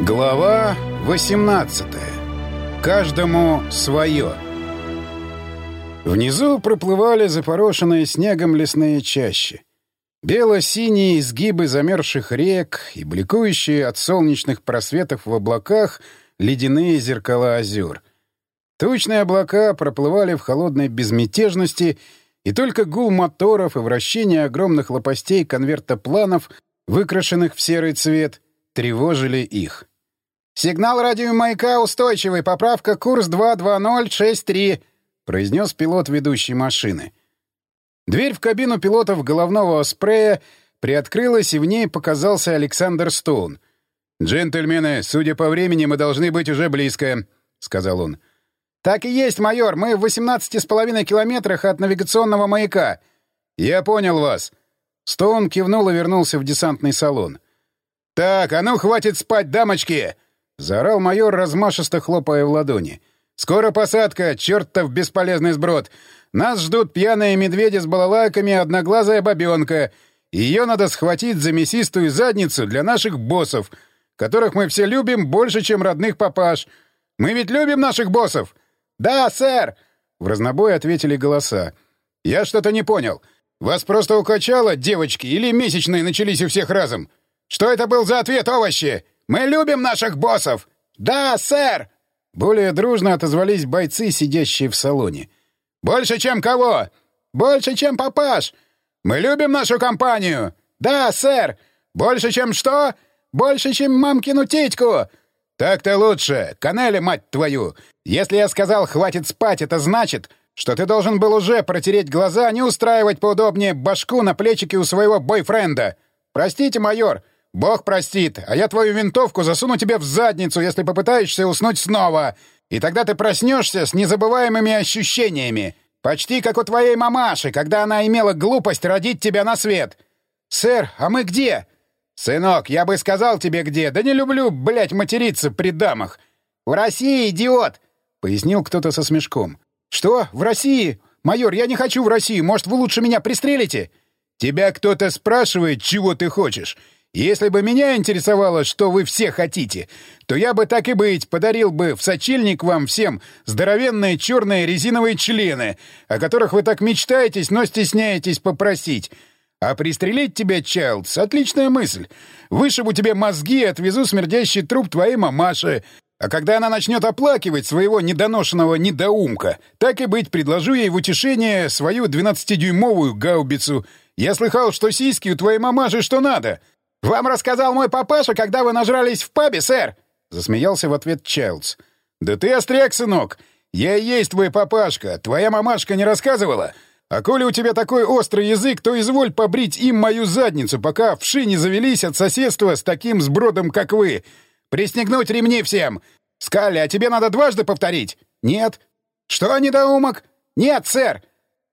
Глава 18. Каждому свое. Внизу проплывали запорошенные снегом лесные чащи. Бело-синие изгибы замерзших рек и бликующие от солнечных просветов в облаках ледяные зеркала озер. Тучные облака проплывали в холодной безмятежности, и только гул моторов и вращение огромных лопастей конвертопланов, выкрашенных в серый цвет, тревожили их. «Сигнал радиомаяка устойчивый. Поправка курс 22063», — произнес пилот ведущей машины. Дверь в кабину пилотов головного спрея приоткрылась, и в ней показался Александр Стоун. «Джентльмены, судя по времени, мы должны быть уже близко», — сказал он. «Так и есть, майор. Мы в 18 с половиной километрах от навигационного маяка». «Я понял вас». Стоун кивнул и вернулся в десантный салон. «Так, а ну хватит спать, дамочки!» — заорал майор, размашисто хлопая в ладони. «Скоро посадка, чертов бесполезный сброд! Нас ждут пьяные медведи с балалайками и одноглазая бабенка. Ее надо схватить за мясистую задницу для наших боссов, которых мы все любим больше, чем родных папаш. Мы ведь любим наших боссов!» «Да, сэр!» — в разнобой ответили голоса. «Я что-то не понял. Вас просто укачало, девочки, или месячные начались у всех разом? Что это был за ответ, овощи?» Мы любим наших боссов!» «Да, сэр!» Более дружно отозвались бойцы, сидящие в салоне. «Больше, чем кого?» «Больше, чем папаш!» «Мы любим нашу компанию!» «Да, сэр!» «Больше, чем что?» «Больше, чем мамкину титьку!» «Так-то лучше! Канели, мать твою! Если я сказал «хватит спать», это значит, что ты должен был уже протереть глаза, не устраивать поудобнее башку на плечике у своего бойфренда! Простите, майор, Бог простит, а я твою винтовку засуну тебе в задницу, если попытаешься уснуть снова. И тогда ты проснешься с незабываемыми ощущениями. Почти как у твоей мамаши, когда она имела глупость родить тебя на свет. Сэр, а мы где? Сынок, я бы сказал тебе где. Да не люблю, блядь, материться при дамах. В России, идиот! Пояснил кто-то со смешком. Что? В России? Майор, я не хочу в Россию. Может, вы лучше меня пристрелите? Тебя кто-то спрашивает, чего ты хочешь. Если бы меня интересовало, что вы все хотите, то я бы так и быть подарил бы в сочельник вам всем здоровенные черные резиновые члены, о которых вы так мечтаетесь, но стесняетесь попросить. А пристрелить тебя, Чайлдс, отличная мысль. Вышибу тебе мозги и отвезу смердящий труп твоей мамаши. А когда она начнет оплакивать своего недоношенного недоумка, так и быть, предложу ей в утешение свою двенадцатидюймовую гаубицу. Я слыхал, что сиськи у твоей мамаши что надо. «Вам рассказал мой папаша, когда вы нажрались в пабе, сэр!» — засмеялся в ответ Чайлдс. «Да ты остряк, сынок! Я и есть твой папашка, твоя мамашка не рассказывала? А коли у тебя такой острый язык, то изволь побрить им мою задницу, пока вши не завелись от соседства с таким сбродом, как вы. Пристегнуть ремни всем! Скали, а тебе надо дважды повторить? Нет? Что, недоумок? Нет, сэр!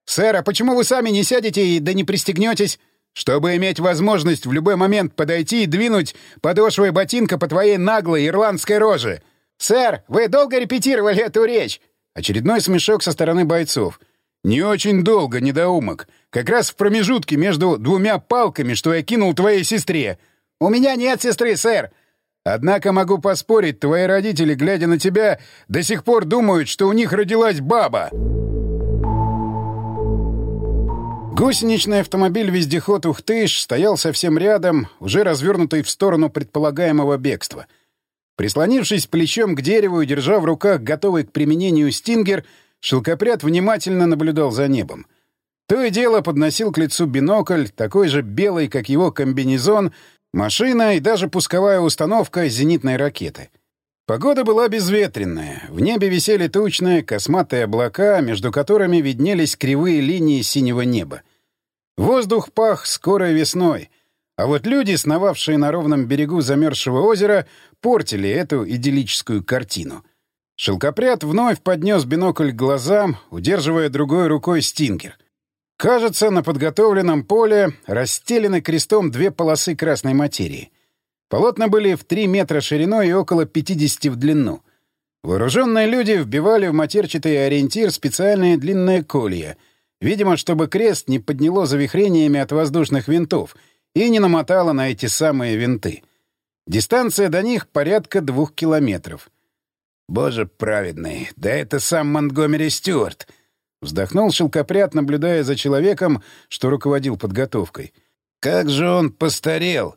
Сэр, а почему вы сами не сядете и да не пристегнетесь?» Чтобы иметь возможность в любой момент подойти и двинуть подошвой ботинка по твоей наглой ирландской роже. «Сэр, вы долго репетировали эту речь?» Очередной смешок со стороны бойцов. «Не очень долго, недоумок. Как раз в промежутке между двумя палками, что я кинул твоей сестре. У меня нет сестры, сэр. Однако могу поспорить, твои родители, глядя на тебя, до сих пор думают, что у них родилась баба». Гусеничный автомобиль-вездеход «Ухтыш» стоял совсем рядом, уже развернутый в сторону предполагаемого бегства. Прислонившись плечом к дереву и держа в руках готовый к применению стингер, шелкопряд внимательно наблюдал за небом. То и дело подносил к лицу бинокль, такой же белый, как его комбинезон, машина и даже пусковая установка зенитной ракеты. Погода была безветренная. В небе висели тучные, косматые облака, между которыми виднелись кривые линии синего неба. Воздух пах скорой весной, а вот люди, сновавшие на ровном берегу замерзшего озера, портили эту идиллическую картину. Шелкопряд вновь поднес бинокль к глазам, удерживая другой рукой стингер. Кажется, на подготовленном поле расстелены крестом две полосы красной материи. Полотна были в 3 метра шириной и около 50 в длину. Вооруженные люди вбивали в матерчатый ориентир специальные длинные колья — Видимо, чтобы крест не подняло завихрениями от воздушных винтов и не намотало на эти самые винты. Дистанция до них порядка двух километров. «Боже праведный, да это сам Монтгомери Стюарт!» Вздохнул шелкопряд, наблюдая за человеком, что руководил подготовкой. «Как же он постарел!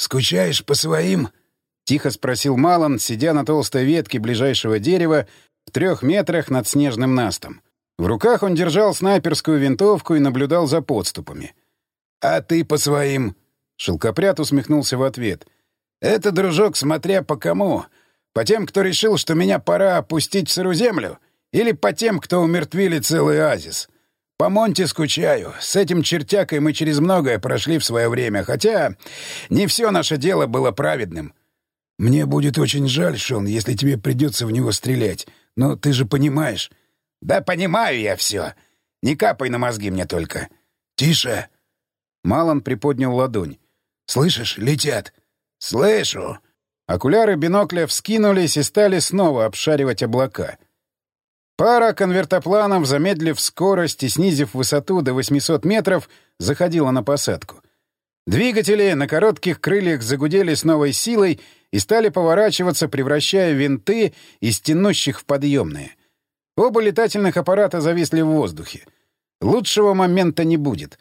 Скучаешь по своим?» — тихо спросил Малан, сидя на толстой ветке ближайшего дерева в трех метрах над снежным настом. В руках он держал снайперскую винтовку и наблюдал за подступами. «А ты по своим?» — шелкопряд усмехнулся в ответ. «Это, дружок, смотря по кому. По тем, кто решил, что меня пора опустить в сырую землю, или по тем, кто умертвили целый оазис. По Монте скучаю. С этим чертякой мы через многое прошли в свое время, хотя не все наше дело было праведным. Мне будет очень жаль, Шон, если тебе придется в него стрелять. Но ты же понимаешь. Да понимаю я все. Не капай на мозги мне только. Тише. Малон приподнял ладонь. Слышишь, летят. Слышу. Окуляры бинокля вскинулись и стали снова обшаривать облака. Пара конвертопланов, замедлив скорость и снизив высоту до 800 метров, заходила на посадку. Двигатели на коротких крыльях загудели с новой силой и стали поворачиваться, превращая винты из тянущих в подъемные. Оба летательных аппарата зависли в воздухе. Лучшего момента не будет.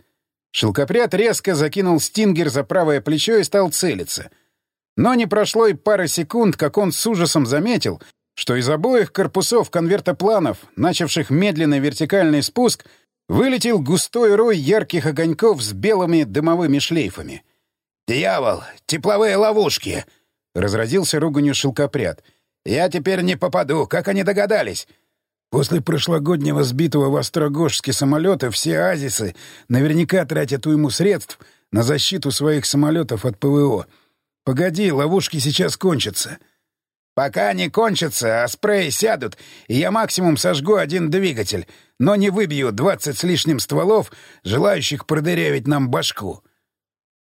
Шелкопряд резко закинул стингер за правое плечо и стал целиться. Но не прошло и пары секунд, как он с ужасом заметил, что из обоих корпусов конвертопланов, начавших медленный вертикальный спуск, вылетел густой рой ярких огоньков с белыми дымовыми шлейфами. «Дьявол! Тепловые ловушки!» — разразился руганью шелкопряд. «Я теперь не попаду. Как они догадались?» После прошлогоднего сбитого в Острогожске самолета все азисы наверняка тратят уйму средств на защиту своих самолетов от ПВО. Погоди, ловушки сейчас кончатся. Пока не кончатся, а спреи сядут, и я максимум сожгу один двигатель, но не выбью двадцать с лишним стволов, желающих продырявить нам башку.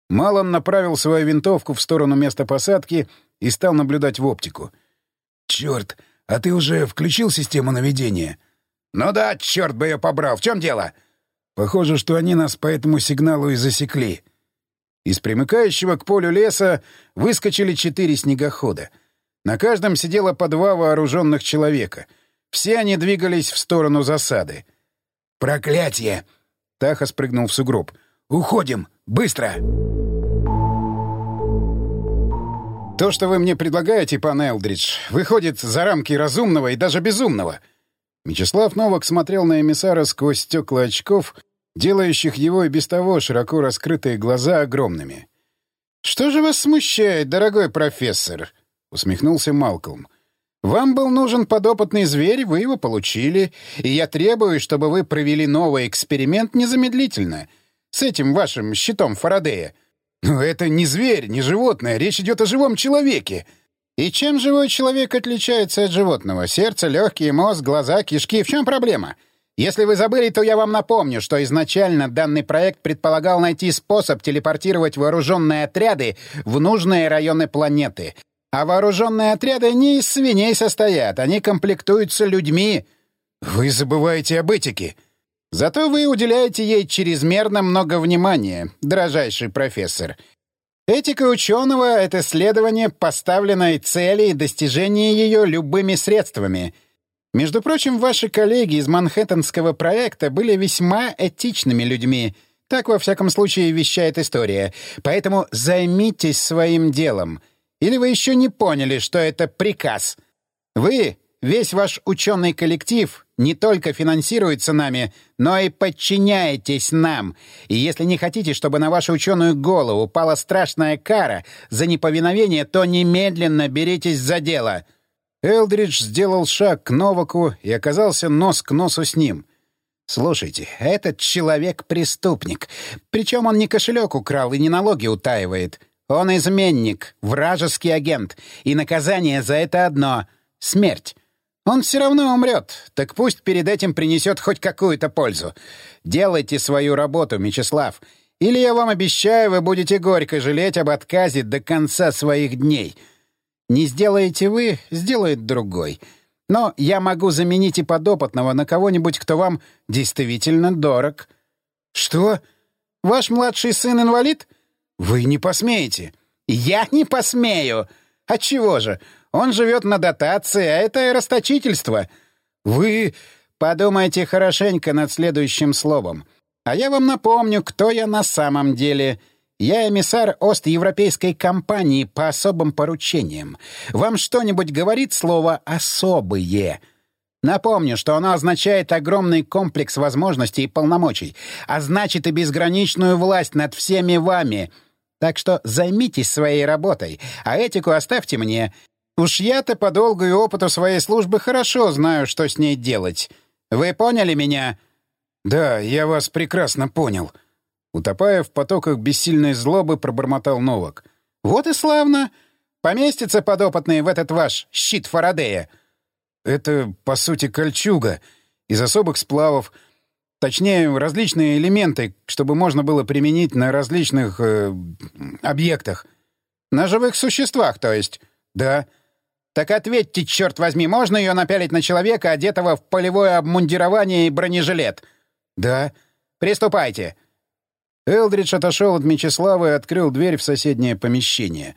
Малон направил свою винтовку в сторону места посадки и стал наблюдать в оптику. «Черт, а ты уже включил систему наведения?» «Ну да, черт бы ее побрал. В чем дело?» «Похоже, что они нас по этому сигналу и засекли». Из примыкающего к полю леса выскочили четыре снегохода. На каждом сидело по два вооруженных человека. Все они двигались в сторону засады. «Проклятие!» Таха спрыгнул в сугроб. «Уходим! Быстро!» То, что вы мне предлагаете, пан Элдридж, выходит за рамки разумного и даже безумного. Мечислав Новак смотрел на эмиссара сквозь стекла очков, делающих его и без того широко раскрытые глаза огромными. «Что же вас смущает, дорогой профессор?» — усмехнулся Малкольм. «Вам был нужен подопытный зверь, вы его получили, и я требую, чтобы вы провели новый эксперимент незамедлительно, с этим вашим щитом Фарадея. Но это не зверь, не животное, речь идет о живом человеке. И чем живой человек отличается от животного? Сердце, легкие, мозг, глаза, кишки. В чем проблема? Если вы забыли, то я вам напомню, что изначально данный проект предполагал найти способ телепортировать вооруженные отряды в нужные районы планеты. А вооруженные отряды не из свиней состоят, они комплектуются людьми. Вы забываете об этике. Зато вы уделяете ей чрезмерно много внимания, дрожайший профессор. Этика ученого — это следование поставленной цели и достижение ее любыми средствами. Между прочим, ваши коллеги из Манхэттенского проекта были весьма этичными людьми. Так, во всяком случае, вещает история. Поэтому займитесь своим делом. Или вы еще не поняли, что это приказ? Вы Весь ваш ученый коллектив не только финансируется нами, но и подчиняетесь нам. И если не хотите, чтобы на вашу ученую голову упала страшная кара за неповиновение, то немедленно беритесь за дело». Элдридж сделал шаг к Новаку и оказался нос к носу с ним. «Слушайте, этот человек — преступник. Причем он не кошелек украл и не налоги утаивает. Он изменник, вражеский агент. И наказание за это одно — смерть. Он все равно умрет, так пусть перед этим принесет хоть какую-то пользу. Делайте свою работу, Мечислав. Или я вам обещаю, вы будете горько жалеть об отказе до конца своих дней. Не сделаете вы, сделает другой. Но я могу заменить и подопытного на кого-нибудь, кто вам действительно дорог. Что? Ваш младший сын инвалид? Вы не посмеете. «Я не посмею!» «Отчего же? Он живет на дотации, а это расточительство!» «Вы подумайте хорошенько над следующим словом. А я вам напомню, кто я на самом деле. Я эмиссар Ост-Европейской компании по особым поручениям. Вам что-нибудь говорит слово «особые»?» Напомню, что оно означает огромный комплекс возможностей и полномочий, а значит и безграничную власть над всеми вами. Так что займитесь своей работой, а этику оставьте мне. Уж я-то по долгу и опыту своей службы хорошо знаю, что с ней делать. Вы поняли меня?» «Да, я вас прекрасно понял». Утопая в потоках бессильной злобы, пробормотал Новак. «Вот и славно. Поместится подопытный в этот ваш щит Фарадея». Это, по сути, кольчуга из особых сплавов. Точнее, различные элементы, чтобы можно было применить на различных э, объектах. На живых существах, то есть? Да. Так ответьте, черт возьми, можно ее напялить на человека, одетого в полевое обмундирование и бронежилет? Да. Приступайте. Элдридж отошел от Мечислава и открыл дверь в соседнее помещение.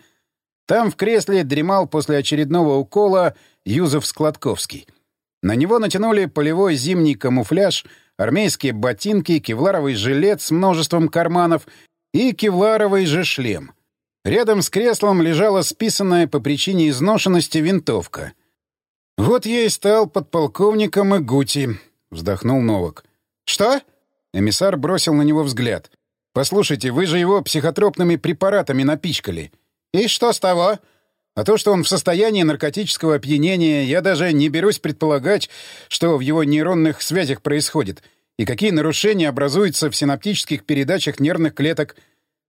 Там в кресле дремал после очередного укола Юзеф Складковский. На него натянули полевой зимний камуфляж, армейские ботинки, кевларовый жилет с множеством карманов и кевларовый же шлем. Рядом с креслом лежала списанная по причине изношенности винтовка. «Вот я и стал подполковником Игути», — вздохнул Новак. «Что?» — эмиссар бросил на него взгляд. «Послушайте, вы же его психотропными препаратами напичкали». «И что с того?» А то, что он в состоянии наркотического опьянения, я даже не берусь предполагать, что в его нейронных связях происходит, и какие нарушения образуются в синаптических передачах нервных клеток.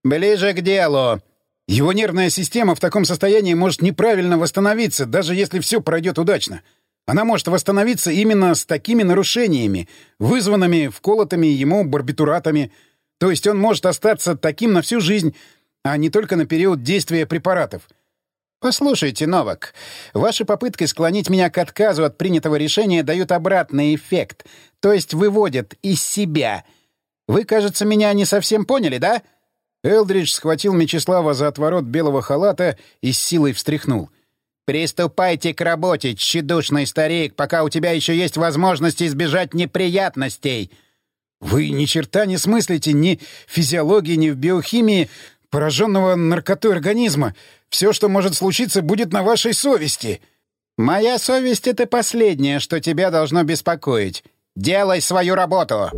«Ближе к делу!» Его нервная система в таком состоянии может неправильно восстановиться, даже если все пройдет удачно. Она может восстановиться именно с такими нарушениями, вызванными вколотыми ему барбитуратами. То есть он может остаться таким на всю жизнь, а не только на период действия препаратов. «Послушайте, Новак, ваши попытки склонить меня к отказу от принятого решения дают обратный эффект, то есть выводят из себя. Вы, кажется, меня не совсем поняли, да?» Элдридж схватил Мечислава за отворот белого халата и с силой встряхнул. «Приступайте к работе, тщедушный старик, пока у тебя еще есть возможность избежать неприятностей!» «Вы ни черта не смыслите ни в физиологии, ни в биохимии пораженного наркотой организма. Все, что может случиться, будет на вашей совести». «Моя совесть — это последнее, что тебя должно беспокоить. Делай свою работу!»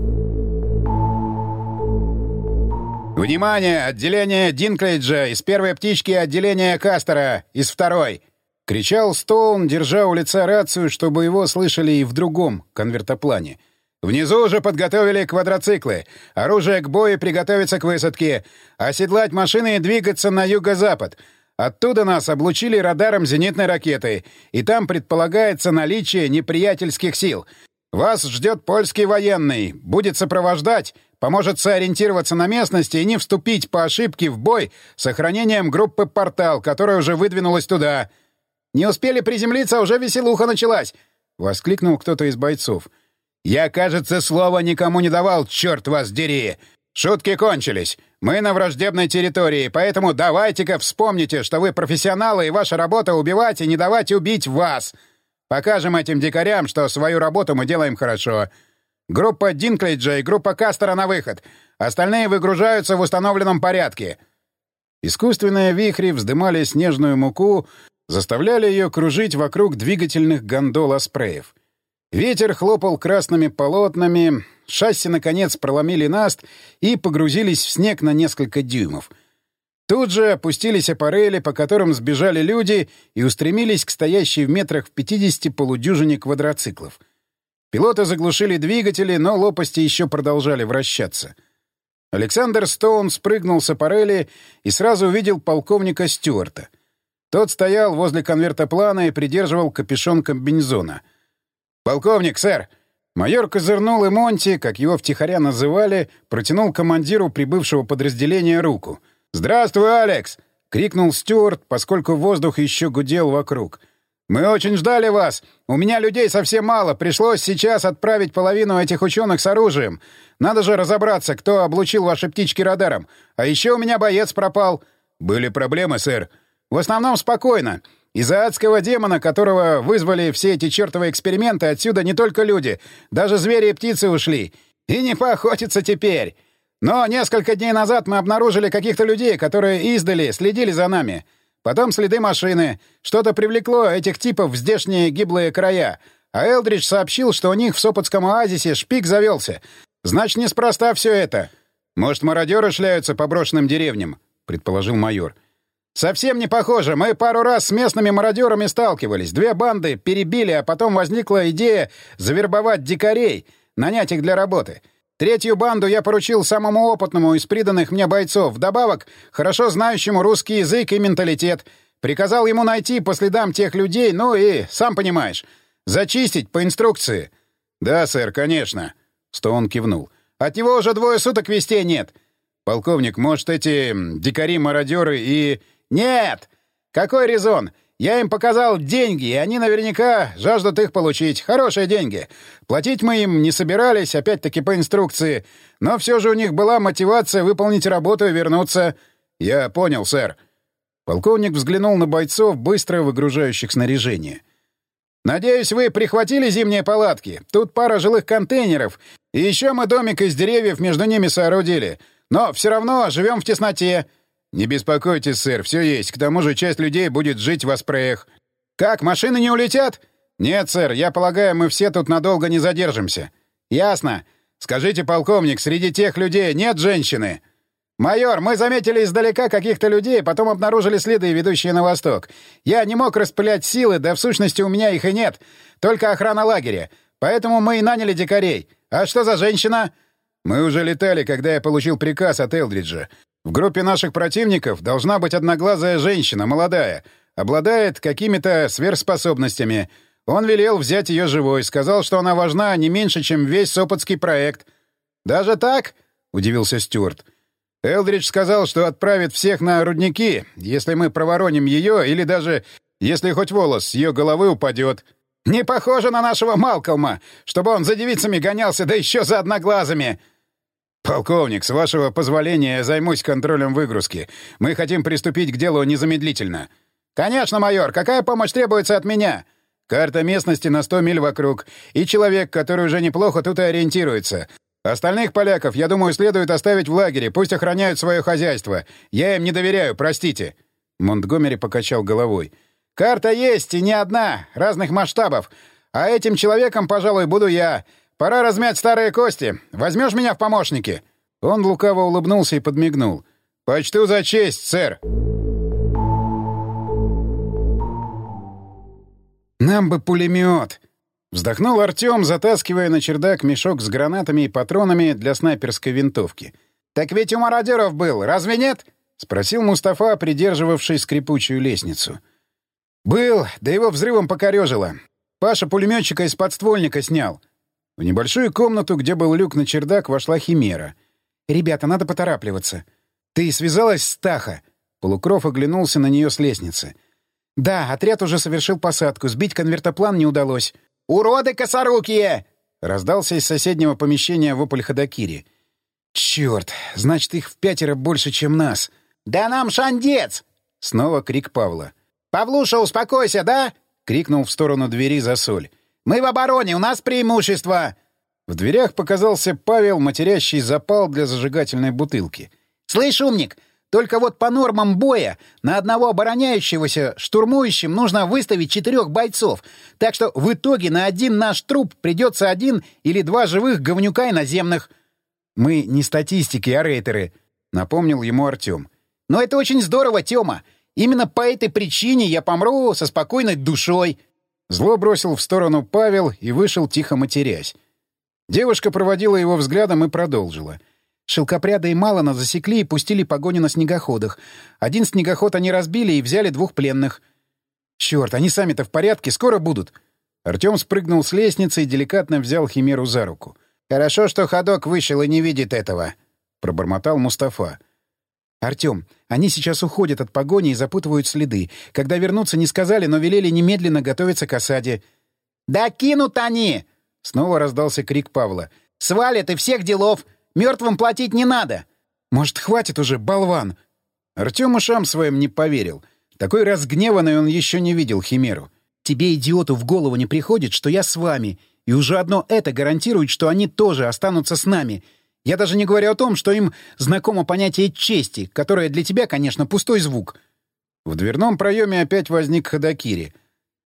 «Внимание! Отделение Динклейджа из первой птички отделение Кастера из второй!» — кричал Стоун, держа у лица рацию, чтобы его слышали и в другом конвертоплане. «Внизу уже подготовили квадроциклы. Оружие к бою приготовиться к высадке. Оседлать машины и двигаться на юго-запад. Оттуда нас облучили радаром зенитной ракеты, и там предполагается наличие неприятельских сил. Вас ждет польский военный, будет сопровождать, поможет сориентироваться на местности и не вступить по ошибке в бой с сохранением группы «Портал», которая уже выдвинулась туда. «Не успели приземлиться, уже веселуха началась!» — воскликнул кто-то из бойцов. «Я, кажется, слова никому не давал, черт вас дери! Шутки кончились. Мы на враждебной территории, поэтому давайте-ка вспомните, что вы профессионалы, и ваша работа — убивать и не давать убить вас. Покажем этим дикарям, что свою работу мы делаем хорошо. Группа Динклейджа и группа Кастера на выход. Остальные выгружаются в установленном порядке». Искусственные вихри вздымали снежную муку, заставляли ее кружить вокруг двигательных гондол-спреев. Ветер хлопал красными полотнами, шасси, наконец, проломили наст и погрузились в снег на несколько дюймов. Тут же опустились аппарели, по которым сбежали люди и устремились к стоящей в метрах в 50 полудюжине квадроциклов. Пилоты заглушили двигатели, но лопасти еще продолжали вращаться. Александр Стоун спрыгнул с аппарели и сразу увидел полковника Стюарта. Тот стоял возле конвертоплана и придерживал капюшон комбинезона — «Полковник, сэр!» Майор козырнул, и Монти, как его втихаря называли, протянул командиру прибывшего подразделения руку. «Здравствуй, Алекс!» — крикнул Стюарт, поскольку воздух еще гудел вокруг. «Мы очень ждали вас. У меня людей совсем мало. Пришлось сейчас отправить половину этих ученых с оружием. Надо же разобраться, кто облучил ваши птички радаром. А еще у меня боец пропал. «Были проблемы, сэр?» «В основном спокойно. Из-за адского демона, которого вызвали все эти чертовы эксперименты, отсюда не только люди, даже звери и птицы ушли. И не поохотиться теперь. Но несколько дней назад мы обнаружили каких-то людей, которые издали, следили за нами. Потом следы машины. Что-то привлекло этих типов в здешние гиблые края. А Элдридж сообщил, что у них в Сопотском оазисе шпик завелся. Значит, неспроста все это. Может, мародеры шляются по брошенным деревням, предположил майор. Совсем не похоже. Мы пару раз с местными мародерами сталкивались. Две банды перебили, а потом возникла идея завербовать дикарей, нанять их для работы. Третью банду я поручил самому опытному из приданных мне бойцов, вдобавок хорошо знающему русский язык и менталитет. Приказал ему найти по следам тех людей, ну и, сам понимаешь, зачистить по инструкции. «Да, сэр, конечно», — Стоун кивнул. «От него уже двое суток вестей нет». «Полковник, может, эти дикари-мародеры и...» «Нет! Какой резон? Я им показал деньги, и они наверняка жаждут их получить. Хорошие деньги. Платить мы им не собирались, опять-таки по инструкции. Но все же у них была мотивация выполнить работу и вернуться. Я понял, сэр. Полковник взглянул на бойцов, быстро выгружающих снаряжение. «Надеюсь, вы прихватили зимние палатки. Тут пара жилых контейнеров. И еще мы домик из деревьев между ними соорудили. Но все равно живем в тесноте. «Не беспокойтесь, сэр, все есть. К тому же часть людей будет жить в Аспреях». «Как, машины не улетят?» «Нет, сэр, я полагаю, мы все тут надолго не задержимся». «Ясно. Скажите, полковник, среди тех людей нет женщины?» «Майор, мы заметили издалека каких-то людей, потом обнаружили следы, ведущие на восток. Я не мог распылять силы, да в сущности у меня их и нет. Только охрана лагеря. Поэтому мы и наняли дикарей. А что за женщина?» «Мы уже летали, когда я получил приказ от Элдриджа. В группе наших противников должна быть одноглазая женщина, молодая, обладает какими-то сверхспособностями. Он велел взять ее живой, сказал, что она важна не меньше, чем весь Сопотский проект. «Даже так?» — удивился Стюарт. Элдридж сказал, что отправит всех на рудники, если мы провороним ее, или даже если хоть волос с ее головы упадет. «Не похоже на нашего Малкольма, чтобы он за девицами гонялся, да еще за одноглазыми!» «Полковник, с вашего позволения займусь контролем выгрузки. Мы хотим приступить к делу незамедлительно». «Конечно, майор. Какая помощь требуется от меня?» «Карта местности на сто миль вокруг. И человек, который уже неплохо тут и ориентируется. Остальных поляков, я думаю, следует оставить в лагере. Пусть охраняют свое хозяйство. Я им не доверяю, простите». Монтгомери покачал головой. «Карта есть, и не одна. Разных масштабов. А этим человеком, пожалуй, буду я. Пора размять старые кости. Возьмешь меня в помощники?» Он лукаво улыбнулся и подмигнул. «Почту за честь, сэр!» «Нам бы пулемет!» Вздохнул Артем, затаскивая на чердак мешок с гранатами и патронами для снайперской винтовки. «Так ведь у мародеров был, разве нет?» — спросил Мустафа, придерживавший скрипучую лестницу. «Был, да его взрывом покорежило. Паша пулеметчика из подствольника снял. В небольшую комнату, где был люк на чердак, вошла Химера. «Ребята, надо поторапливаться». «Ты связалась с Таха?» Полукров оглянулся на нее с лестницы. «Да, отряд уже совершил посадку. Сбить конвертоплан не удалось». «Уроды косорукие!» — раздался из соседнего помещения вопль Ходокири. «Черт! Значит, их в пятеро больше, чем нас!» «Да нам шандец!» — снова крик Павла. «Павлуша, успокойся, да?» — крикнул в сторону двери за соль. Мы в обороне, у нас преимущество!» В дверях показался Павел, матерящий запал для зажигательной бутылки. «Слышь, умник, только вот по нормам боя на одного обороняющегося штурмующим нужно выставить четырех бойцов, так что в итоге на один наш труп придется один или два живых говнюка иноземных». «Мы не статистики, а рейтеры», — напомнил ему Артем. «Но это очень здорово, Тёма. Именно по этой причине я помру со спокойной душой». Зло бросил в сторону Павел и вышел, тихо матерясь. Девушка проводила его взглядом и продолжила. Шелкопряда и Малана засекли и пустили погоню на снегоходах. Один снегоход они разбили и взяли двух пленных. Черт, они сами-то в порядке, скоро будут. Артем спрыгнул с лестницы и деликатно взял Химеру за руку. «Хорошо, что ходок вышел и не видит этого», — пробормотал Мустафа. «Артем, они сейчас уходят от погони и запутывают следы. Когда вернутся, не сказали, но велели немедленно готовиться к осаде». «Да кинут они!» — снова раздался крик Павла. «Свалят и всех делов! Мертвым платить не надо!» «Может, хватит уже, болван?» Артем ушам своим не поверил. Такой разгневанный он еще не видел Химеру. «Тебе, идиоту, в голову не приходит, что я с вами, и уже одно это гарантирует, что они тоже останутся с нами. Я даже не говорю о том, что им знакомо понятие чести, которое для тебя, конечно, пустой звук». В дверном проеме опять возник Ходокири.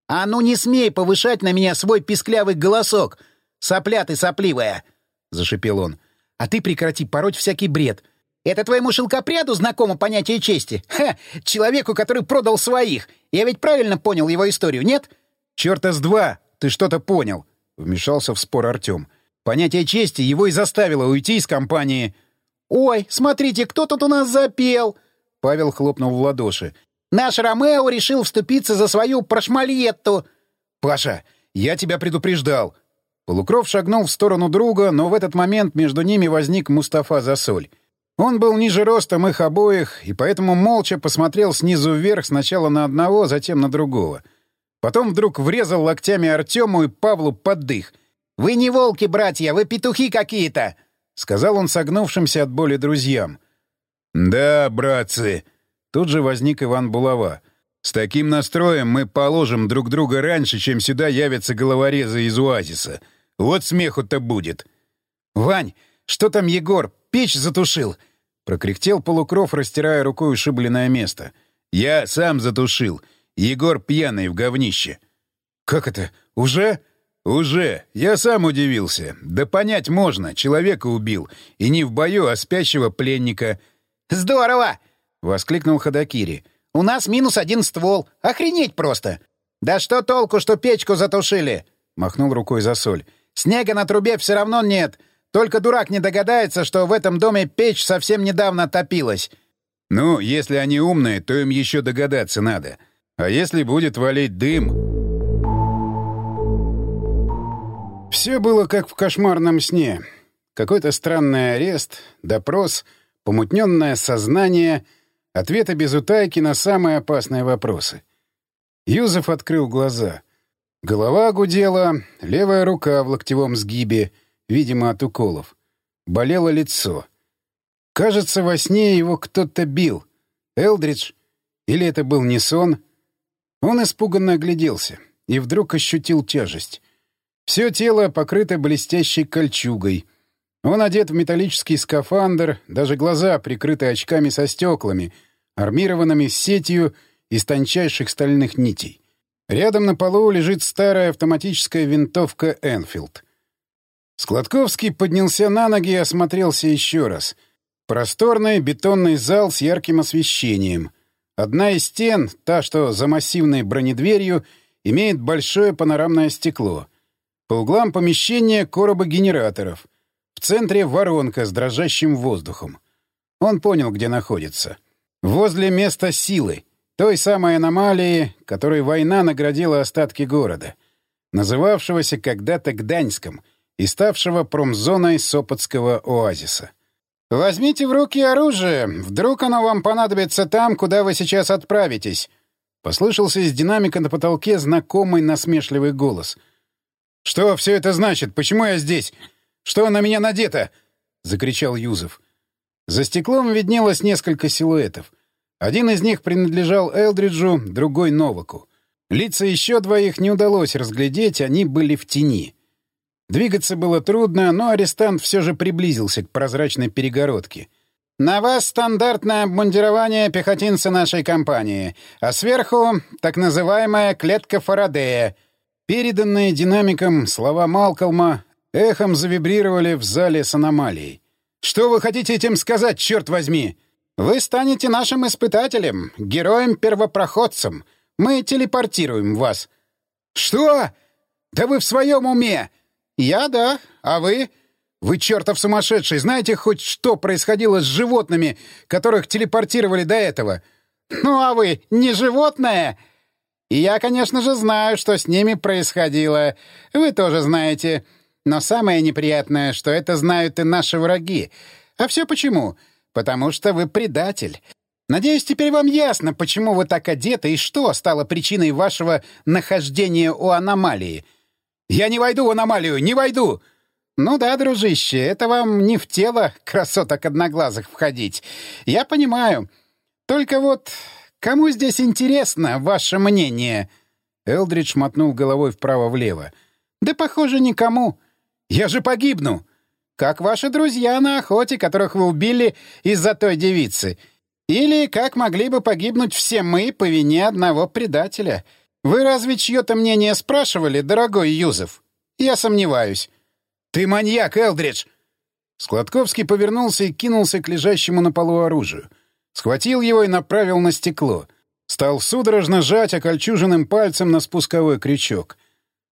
«А ну не смей повышать на меня свой писклявый голосок! Сопля ты сопливая!» — зашипел он. «А ты прекрати пороть всякий бред. Это твоему шелкопряду знакомо понятие чести? Ха! Человеку, который продал своих! Я ведь правильно понял его историю, нет?» «Чёрта с два! Ты что-то понял!» — вмешался в спор Артем. «Понятие чести его и заставило уйти из компании». «Ой, смотрите, кто тут у нас запел!» Павел хлопнул в ладоши. Наш Ромео решил вступиться за свою прошмальетту. Паша, я тебя предупреждал. Полукров шагнул в сторону друга, но в этот момент между ними возник Мустафа Засоль. Он был ниже ростом их обоих, и поэтому молча посмотрел снизу вверх сначала на одного, затем на другого. Потом вдруг врезал локтями Артему и Павлу под дых. «Вы не волки, братья, вы петухи какие-то!» — сказал он согнувшимся от боли друзьям. «Да, братцы!» Тут же возник Иван Булава. «С таким настроем мы положим друг друга раньше, чем сюда явятся головорезы из Оазиса. Вот смеху-то будет». «Вань, что там Егор? Печь затушил!» — прокряхтел полукров, растирая рукой ушибленное место. «Я сам затушил. Егор пьяный в говнище». «Как это? Уже?» «Уже. Я сам удивился. Да понять можно. Человека убил. И не в бою, а спящего пленника». «Здорово!» — воскликнул Ходокири. «У нас минус один ствол. Охренеть просто!» «Да что толку, что печку затушили?» — махнул рукой за соль. «Снега на трубе все равно нет. Только дурак не догадается, что в этом доме печь совсем недавно топилась». «Ну, если они умные, то им еще догадаться надо. А если будет валить дым...» Все было как в кошмарном сне. Какой-то странный арест, допрос, помутненное сознание — Ответы без утайки на самые опасные вопросы. Юзеф открыл глаза. Голова гудела, левая рука в локтевом сгибе, видимо, от уколов. Болело лицо. Кажется, во сне его кто-то бил. Элдридж? Или это был не сон? Он испуганно огляделся и вдруг ощутил тяжесть. Все тело покрыто блестящей кольчугой. Он одет в металлический скафандр, даже глаза прикрыты очками со стеклами — армированными сетью из тончайших стальных нитей. Рядом на полу лежит старая автоматическая винтовка «Энфилд». Складковский поднялся на ноги и осмотрелся еще раз. Просторный бетонный зал с ярким освещением. Одна из стен, та, что за массивной бронедверью, имеет большое панорамное стекло. По углам помещения коробы генераторов. В центре воронка с дрожащим воздухом. Он понял, где находится. Возле места силы, той самой аномалии, которой война наградила остатки города, называвшегося когда-то Гданьском и ставшего промзоной Сопотского оазиса. «Возьмите в руки оружие, вдруг оно вам понадобится там, куда вы сейчас отправитесь», — послышался из динамика на потолке знакомый насмешливый голос. «Что все это значит? Почему я здесь? Что на меня надето?» — закричал Юзов. За стеклом виднелось несколько силуэтов. Один из них принадлежал Элдриджу, другой — Новаку. Лица еще двоих не удалось разглядеть, они были в тени. Двигаться было трудно, но арестант все же приблизился к прозрачной перегородке. «На вас стандартное обмундирование пехотинца нашей компании, а сверху — так называемая клетка Фарадея». Переданные динамиком слова Малкольма эхом завибрировали в зале с аномалией. Что вы хотите этим сказать, черт возьми? Вы станете нашим испытателем, героем-первопроходцем. Мы телепортируем вас. Что? Да вы в своем уме? Я да, а вы? Вы чертов сумасшедший, знаете хоть что происходило с животными, которых телепортировали до этого? Ну а вы не животное? И я, конечно же, знаю, что с ними происходило. Вы тоже знаете. Но самое неприятное, что это знают и наши враги. А все почему? Потому что вы предатель. Надеюсь, теперь вам ясно, почему вы так одеты и что стало причиной вашего нахождения у аномалии. Я не войду в аномалию, не войду! Ну да, дружище, это вам не в тело красоток одноглазых входить. Я понимаю. Только вот кому здесь интересно ваше мнение?» Элдридж мотнул головой вправо-влево. «Да, похоже, никому. Я же погибну. Как ваши друзья на охоте, которых вы убили из-за той девицы. Или как могли бы погибнуть все мы по вине одного предателя. Вы разве чье-то мнение спрашивали, дорогой Юзеф? Я сомневаюсь. Ты маньяк, Элдридж!» Складковский повернулся и кинулся к лежащему на полу оружию. Схватил его и направил на стекло. Стал судорожно жать окольчуженным пальцем на спусковой крючок.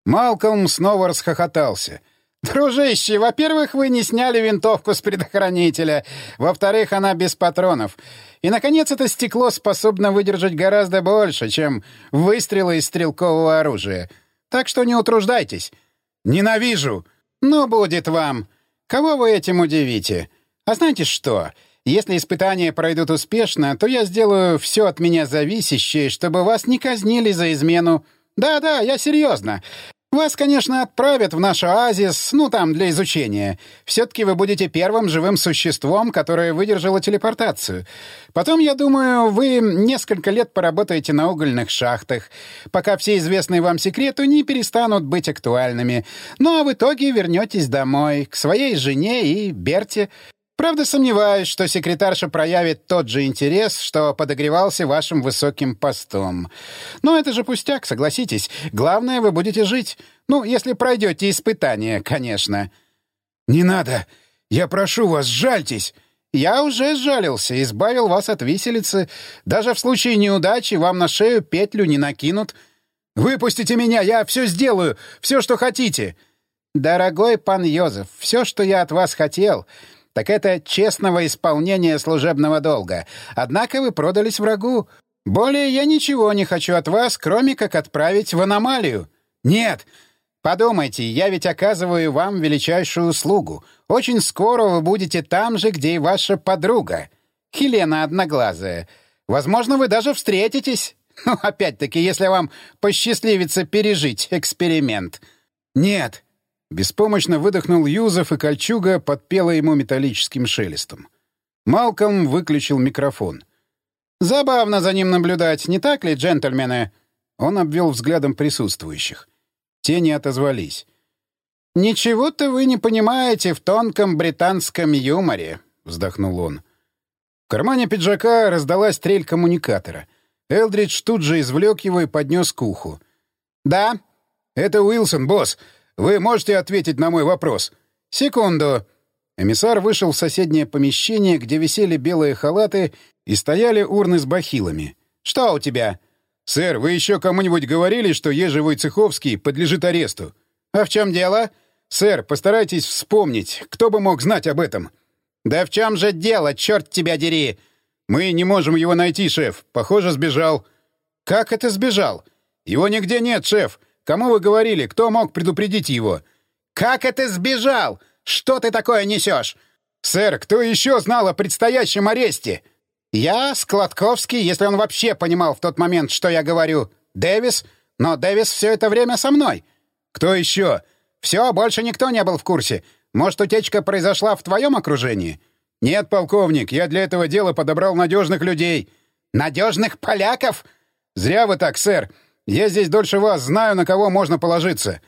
Малкольм снова расхохотался — «Дружище, во-первых, вы не сняли винтовку с предохранителя. Во-вторых, она без патронов. И, наконец, это стекло способно выдержать гораздо больше, чем выстрелы из стрелкового оружия. Так что не утруждайтесь. Ненавижу. Ну, будет вам. Кого вы этим удивите? А знаете что? Если испытания пройдут успешно, то я сделаю все от меня зависящее, чтобы вас не казнили за измену. Да-да, я серьезно. Вас, конечно, отправят в наш оазис, ну, там, для изучения. Все-таки вы будете первым живым существом, которое выдержало телепортацию. Потом, я думаю, вы несколько лет поработаете на угольных шахтах, пока все известные вам секреты не перестанут быть актуальными. Ну, а в итоге вернетесь домой, к своей жене и Берте, Правда, сомневаюсь, что секретарша проявит тот же интерес, что подогревался вашим высоким постом. Но это же пустяк, согласитесь. Главное, вы будете жить. Ну, если пройдете испытание, конечно. Не надо. Я прошу вас, жальтесь. Я уже сжалился, избавил вас от виселицы. Даже в случае неудачи вам на шею петлю не накинут. Выпустите меня, я все сделаю, все, что хотите. Дорогой пан Йозеф, все, что я от вас хотел, так это честного исполнения служебного долга. Однако вы продались врагу. Более я ничего не хочу от вас, кроме как отправить в аномалию. Нет! Подумайте, я ведь оказываю вам величайшую услугу. Очень скоро вы будете там же, где и ваша подруга. Хелена Одноглазая. Возможно, вы даже встретитесь. Ну, опять-таки, если вам посчастливится пережить эксперимент. Нет, Беспомощно выдохнул Юзеф, и кольчуга подпела ему металлическим шелестом. Малком выключил микрофон. «Забавно за ним наблюдать, не так ли, джентльмены?» Он обвел взглядом присутствующих. Те не отозвались. «Ничего-то вы не понимаете в тонком британском юморе», — вздохнул он. В кармане пиджака раздалась трель коммуникатора. Элдридж тут же извлек его и поднес к уху. «Да?» «Это Уилсон, босс. Вы можете ответить на мой вопрос?» «Секунду». Эмиссар вышел в соседнее помещение, где висели белые халаты и стояли урны с бахилами. «Что у тебя?» «Сэр, вы еще кому-нибудь говорили, что Ежи Войцеховский подлежит аресту?» «А в чем дело?» «Сэр, постарайтесь вспомнить, кто бы мог знать об этом». «Да в чем же дело, черт тебя дери!» «Мы не можем его найти, шеф. Похоже, сбежал». «Как это сбежал?» «Его нигде нет, шеф. Кому вы говорили? Кто мог предупредить его?» «Как это сбежал? Что ты такое несешь?» «Сэр, кто еще знал о предстоящем аресте?» «Я, Складковский, если он вообще понимал в тот момент, что я говорю. Дэвис? Но Дэвис все это время со мной». «Кто еще?» «Все, больше никто не был в курсе. Может, утечка произошла в твоем окружении?» «Нет, полковник, я для этого дела подобрал надежных людей». «Надежных поляков?» «Зря вы так, сэр. Я здесь дольше вас, знаю, на кого можно положиться».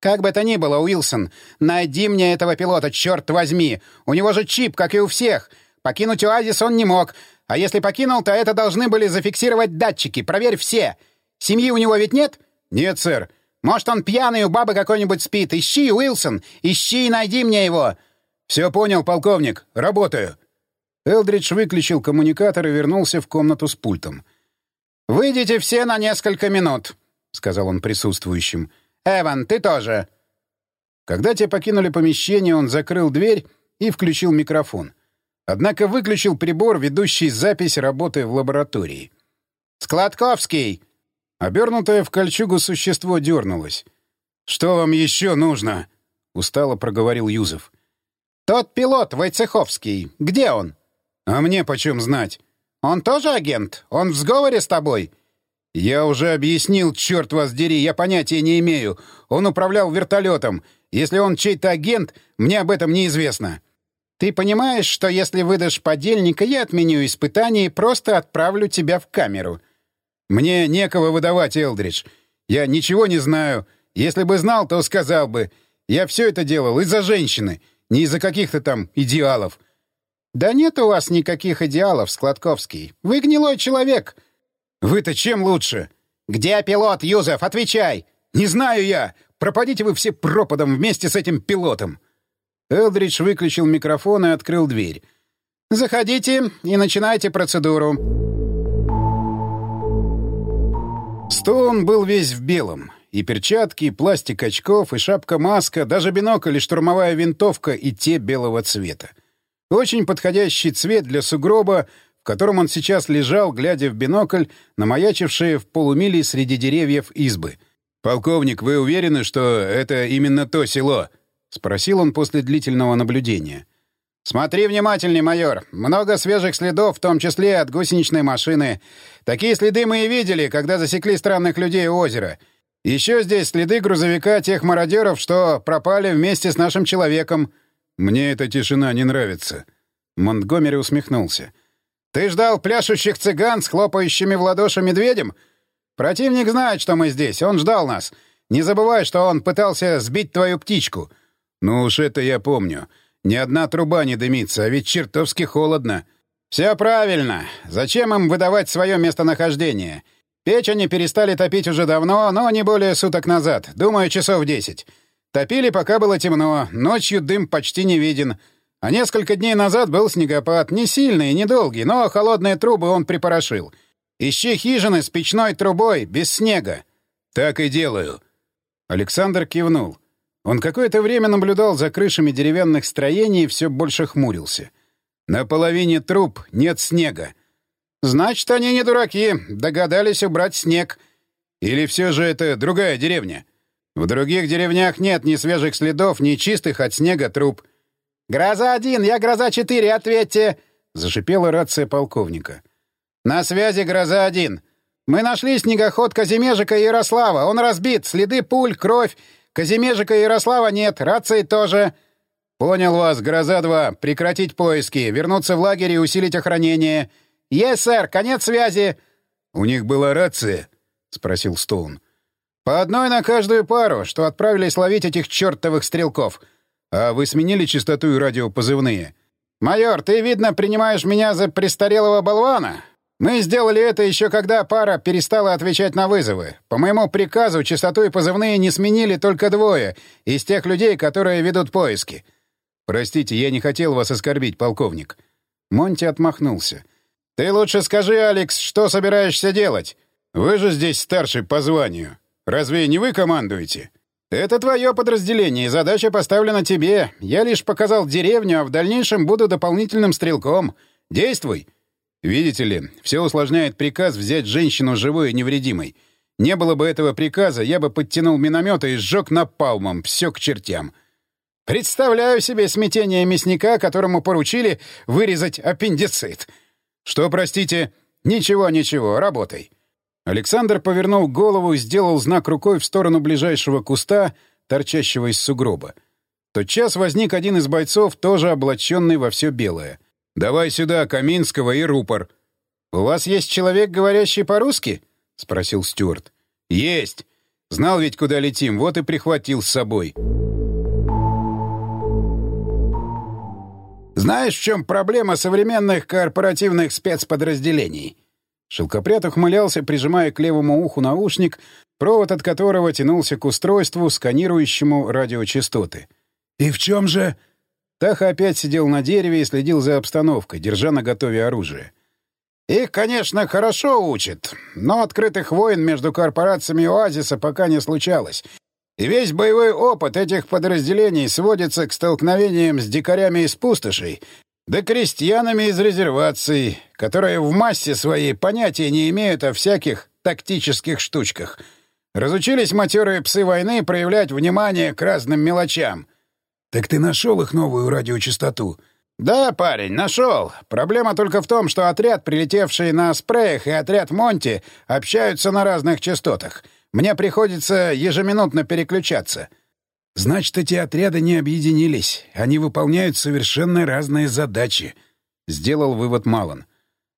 «Как бы то ни было, Уилсон, найди мне этого пилота, черт возьми! У него же чип, как и у всех. Покинуть оазис он не мог. А если покинул, то это должны были зафиксировать датчики. Проверь все. Семьи у него ведь нет?» «Нет, сэр». «Может, он пьяный, у бабы какой-нибудь спит. Ищи, Уилсон, ищи и найди мне его». «Все понял, полковник. Работаю». Элдридж выключил коммуникатор и вернулся в комнату с пультом. «Выйдите все на несколько минут», — сказал он присутствующим. «Эван, ты тоже». Когда те покинули помещение, он закрыл дверь и включил микрофон. Однако выключил прибор, ведущий запись работы в лаборатории. «Складковский!» Обернутое в кольчугу существо дернулось. «Что вам еще нужно?» — устало проговорил Юзеф. «Тот пилот, Войцеховский. Где он?» «А мне почем знать?» «Он тоже агент? Он в сговоре с тобой?» «Я уже объяснил, черт вас дери, я понятия не имею. Он управлял вертолетом. Если он чей-то агент, мне об этом неизвестно». Ты понимаешь, что если выдашь подельника, я отменю испытание и просто отправлю тебя в камеру?» «Мне некого выдавать, Элдридж. Я ничего не знаю. Если бы знал, то сказал бы. Я все это делал из-за женщины, не из-за каких-то там идеалов». «Да нет у вас никаких идеалов, Складковский. Вы гнилой человек». «Вы-то чем лучше?» «Где пилот, Юзеф? Отвечай!» «Не знаю я! Пропадите вы все пропадом вместе с этим пилотом!» Элдридж выключил микрофон и открыл дверь. «Заходите и начинайте процедуру». Стоун был весь в белом. И перчатки, и пластик очков, и шапка-маска, даже бинокль и штурмовая винтовка и те белого цвета. Очень подходящий цвет для сугроба, в котором он сейчас лежал, глядя в бинокль на маячившие в полумиле среди деревьев избы. «Полковник, вы уверены, что это именно то село?» — спросил он после длительного наблюдения. «Смотри внимательней, майор. Много свежих следов, в том числе от гусеничной машины. Такие следы мы и видели, когда засекли странных людей у озера. Еще здесь следы грузовика тех мародеров, что пропали вместе с нашим человеком». «Мне эта тишина не нравится». Монтгомери усмехнулся. «Ты ждал пляшущих цыган с хлопающими в ладоши медведем? Противник знает, что мы здесь. Он ждал нас. Не забывай, что он пытался сбить твою птичку». «Ну уж это я помню». Ни одна труба не дымится, а ведь чертовски холодно. Все правильно. Зачем им выдавать свое местонахождение? Печь они перестали топить уже давно, но не более суток назад. Думаю, часов десять. Топили, пока было темно. Ночью дым почти не виден. А несколько дней назад был снегопад. Не сильный и недолгий, но холодные трубы он припорошил. Ищи хижины с печной трубой, без снега. Так и делаю. Александр кивнул. Он какое-то время наблюдал за крышами деревянных строений и все больше хмурился. На половине труб нет снега. Значит, они не дураки, догадались убрать снег. Или все же это другая деревня? В других деревнях нет ни свежих следов, ни чистых от снега труб. «Гроза-1, я Гроза-4, ответьте!» — зашипела рация полковника. «На связи Гроза-1. Мы нашли снегоход Казимежика и Ярослава. Он разбит, следы пуль, кровь Казимежика и Ярослава нет, рации тоже. Понял вас, Гроза-2. Прекратить поиски, вернуться в лагерь и усилить охранение. Есть, сэр, конец связи. У них была рация? спросил Стоун. По одной на каждую пару, что отправились ловить этих чертовых стрелков. А вы сменили частоту и радиопозывные? Майор, ты, видно, принимаешь меня за престарелого болвана? Мы сделали это еще когда пара перестала отвечать на вызовы. По моему приказу частоту и позывные не сменили только двое из тех людей, которые ведут поиски. Простите, я не хотел вас оскорбить, полковник. Монти отмахнулся. Ты лучше скажи, Алекс, что собираешься делать? Вы же здесь старший по званию. Разве не вы командуете? Это твое подразделение, задача поставлена тебе. Я лишь показал деревню, а в дальнейшем буду дополнительным стрелком. Действуй. Видите ли, все усложняет приказ взять женщину живой и невредимой. Не было бы этого приказа, я бы подтянул миномет и сжег напалмом, все к чертям. Представляю себе смятение мясника, которому поручили вырезать аппендицит. Что, простите? Ничего, ничего, работай. Александр повернул голову и сделал знак рукой в сторону ближайшего куста, торчащего из сугроба. Тотчас возник один из бойцов, тоже облаченный во все белое. «Давай сюда Каминского и рупор». «У вас есть человек, говорящий по-русски?» — спросил Стюарт. «Есть. Знал ведь, куда летим, вот и прихватил с собой». «Знаешь, в чем проблема современных корпоративных спецподразделений?» Шелкопряд ухмылялся, прижимая к левому уху наушник, провод от которого тянулся к устройству, сканирующему радиочастоты. «И в чем же...» Таха опять сидел на дереве и следил за обстановкой, держа на готове оружие. «Их, конечно, хорошо учат, но открытых войн между корпорациями Оазиса пока не случалось. И весь боевой опыт этих подразделений сводится к столкновениям с дикарями из пустошей, да крестьянами из резерваций, которые в массе своей понятия не имеют о всяких тактических штучках. Разучились матерые псы войны проявлять внимание к разным мелочам — «Так ты нашел их новую радиочастоту?» «Да, парень, нашел. Проблема только в том, что отряд, прилетевший на спреях, и отряд Монти общаются на разных частотах. Мне приходится ежеминутно переключаться». Значит, эти отряды не объединились. Они выполняют совершенно разные задачи. Сделал вывод Малон.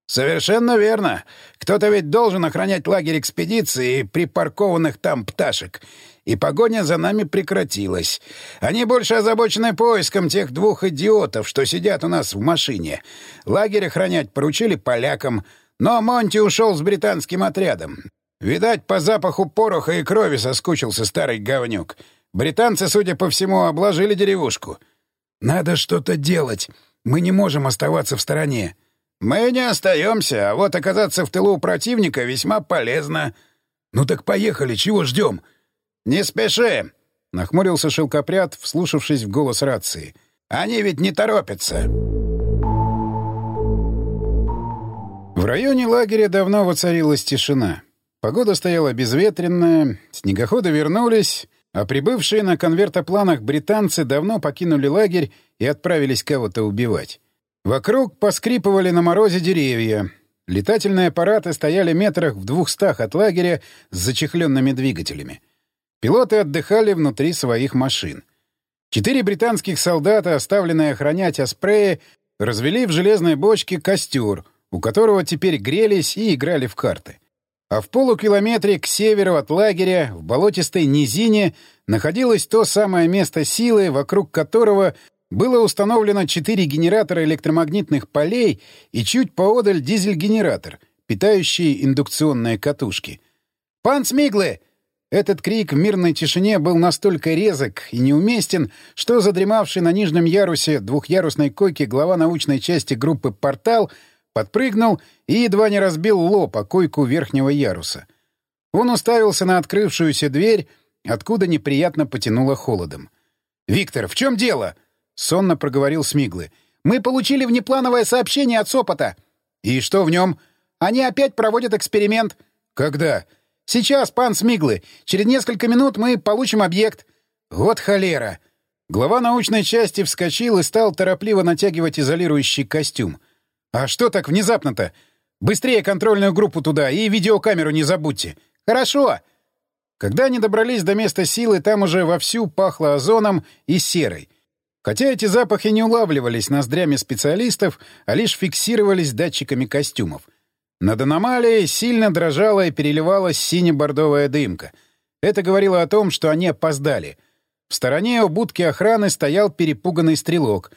«Совершенно верно. Кто-то ведь должен охранять лагерь экспедиции и припаркованных там пташек. И погоня за нами прекратилась. Они больше озабочены поиском тех двух идиотов, что сидят у нас в машине. Лагерь охранять поручили полякам, но Монти ушел с британским отрядом. Видать, по запаху пороха и крови соскучился старый говнюк. Британцы, судя по всему, обложили деревушку. Надо что-то делать. Мы не можем оставаться в стороне. Мы не остаемся, а вот оказаться в тылу противника весьма полезно. Ну так поехали, чего ждем? Не спеши, нахмурился шелкопряд, вслушавшись в голос рации. Они ведь не торопятся. В районе лагеря давно воцарилась тишина. Погода стояла безветренная, снегоходы вернулись, а прибывшие на конвертопланах британцы давно покинули лагерь и отправились кого-то убивать. Вокруг поскрипывали на морозе деревья. Летательные аппараты стояли метрах в двухстах от лагеря с зачехленными двигателями. Пилоты отдыхали внутри своих машин. Четыре британских солдата, оставленные охранять Аспрея, развели в железной бочке костер, у которого теперь грелись и играли в карты. А в полукилометре к северу от лагеря, в болотистой низине, находилось то самое место силы, вокруг которого было установлено четыре генератора электромагнитных полей и чуть поодаль дизель-генератор, питающий индукционные катушки. «Пан Смиглы!» Этот крик в мирной тишине был настолько резок и неуместен, что задремавший на нижнем ярусе двухъярусной койки глава научной части группы «Портал» подпрыгнул и едва не разбил лоб о койку верхнего яруса. Он уставился на открывшуюся дверь, откуда неприятно потянуло холодом. «Виктор, в чем дело?» — сонно проговорил Смиглы. «Мы получили внеплановое сообщение от Сопота». «И что в нем?» «Они опять проводят эксперимент». «Когда?» «Сейчас, пан Смиглы. Через несколько минут мы получим объект». «Вот холера!» Глава научной части вскочил и стал торопливо натягивать изолирующий костюм. «А что так внезапно-то? Быстрее контрольную группу туда и видеокамеру не забудьте». «Хорошо!» Когда они добрались до места силы, там уже вовсю пахло озоном и серой. Хотя эти запахи не улавливались ноздрями специалистов, а лишь фиксировались датчиками костюмов. Над аномалией сильно дрожала и переливалась сине-бордовая дымка. Это говорило о том, что они опоздали. В стороне у будки охраны стоял перепуганный стрелок.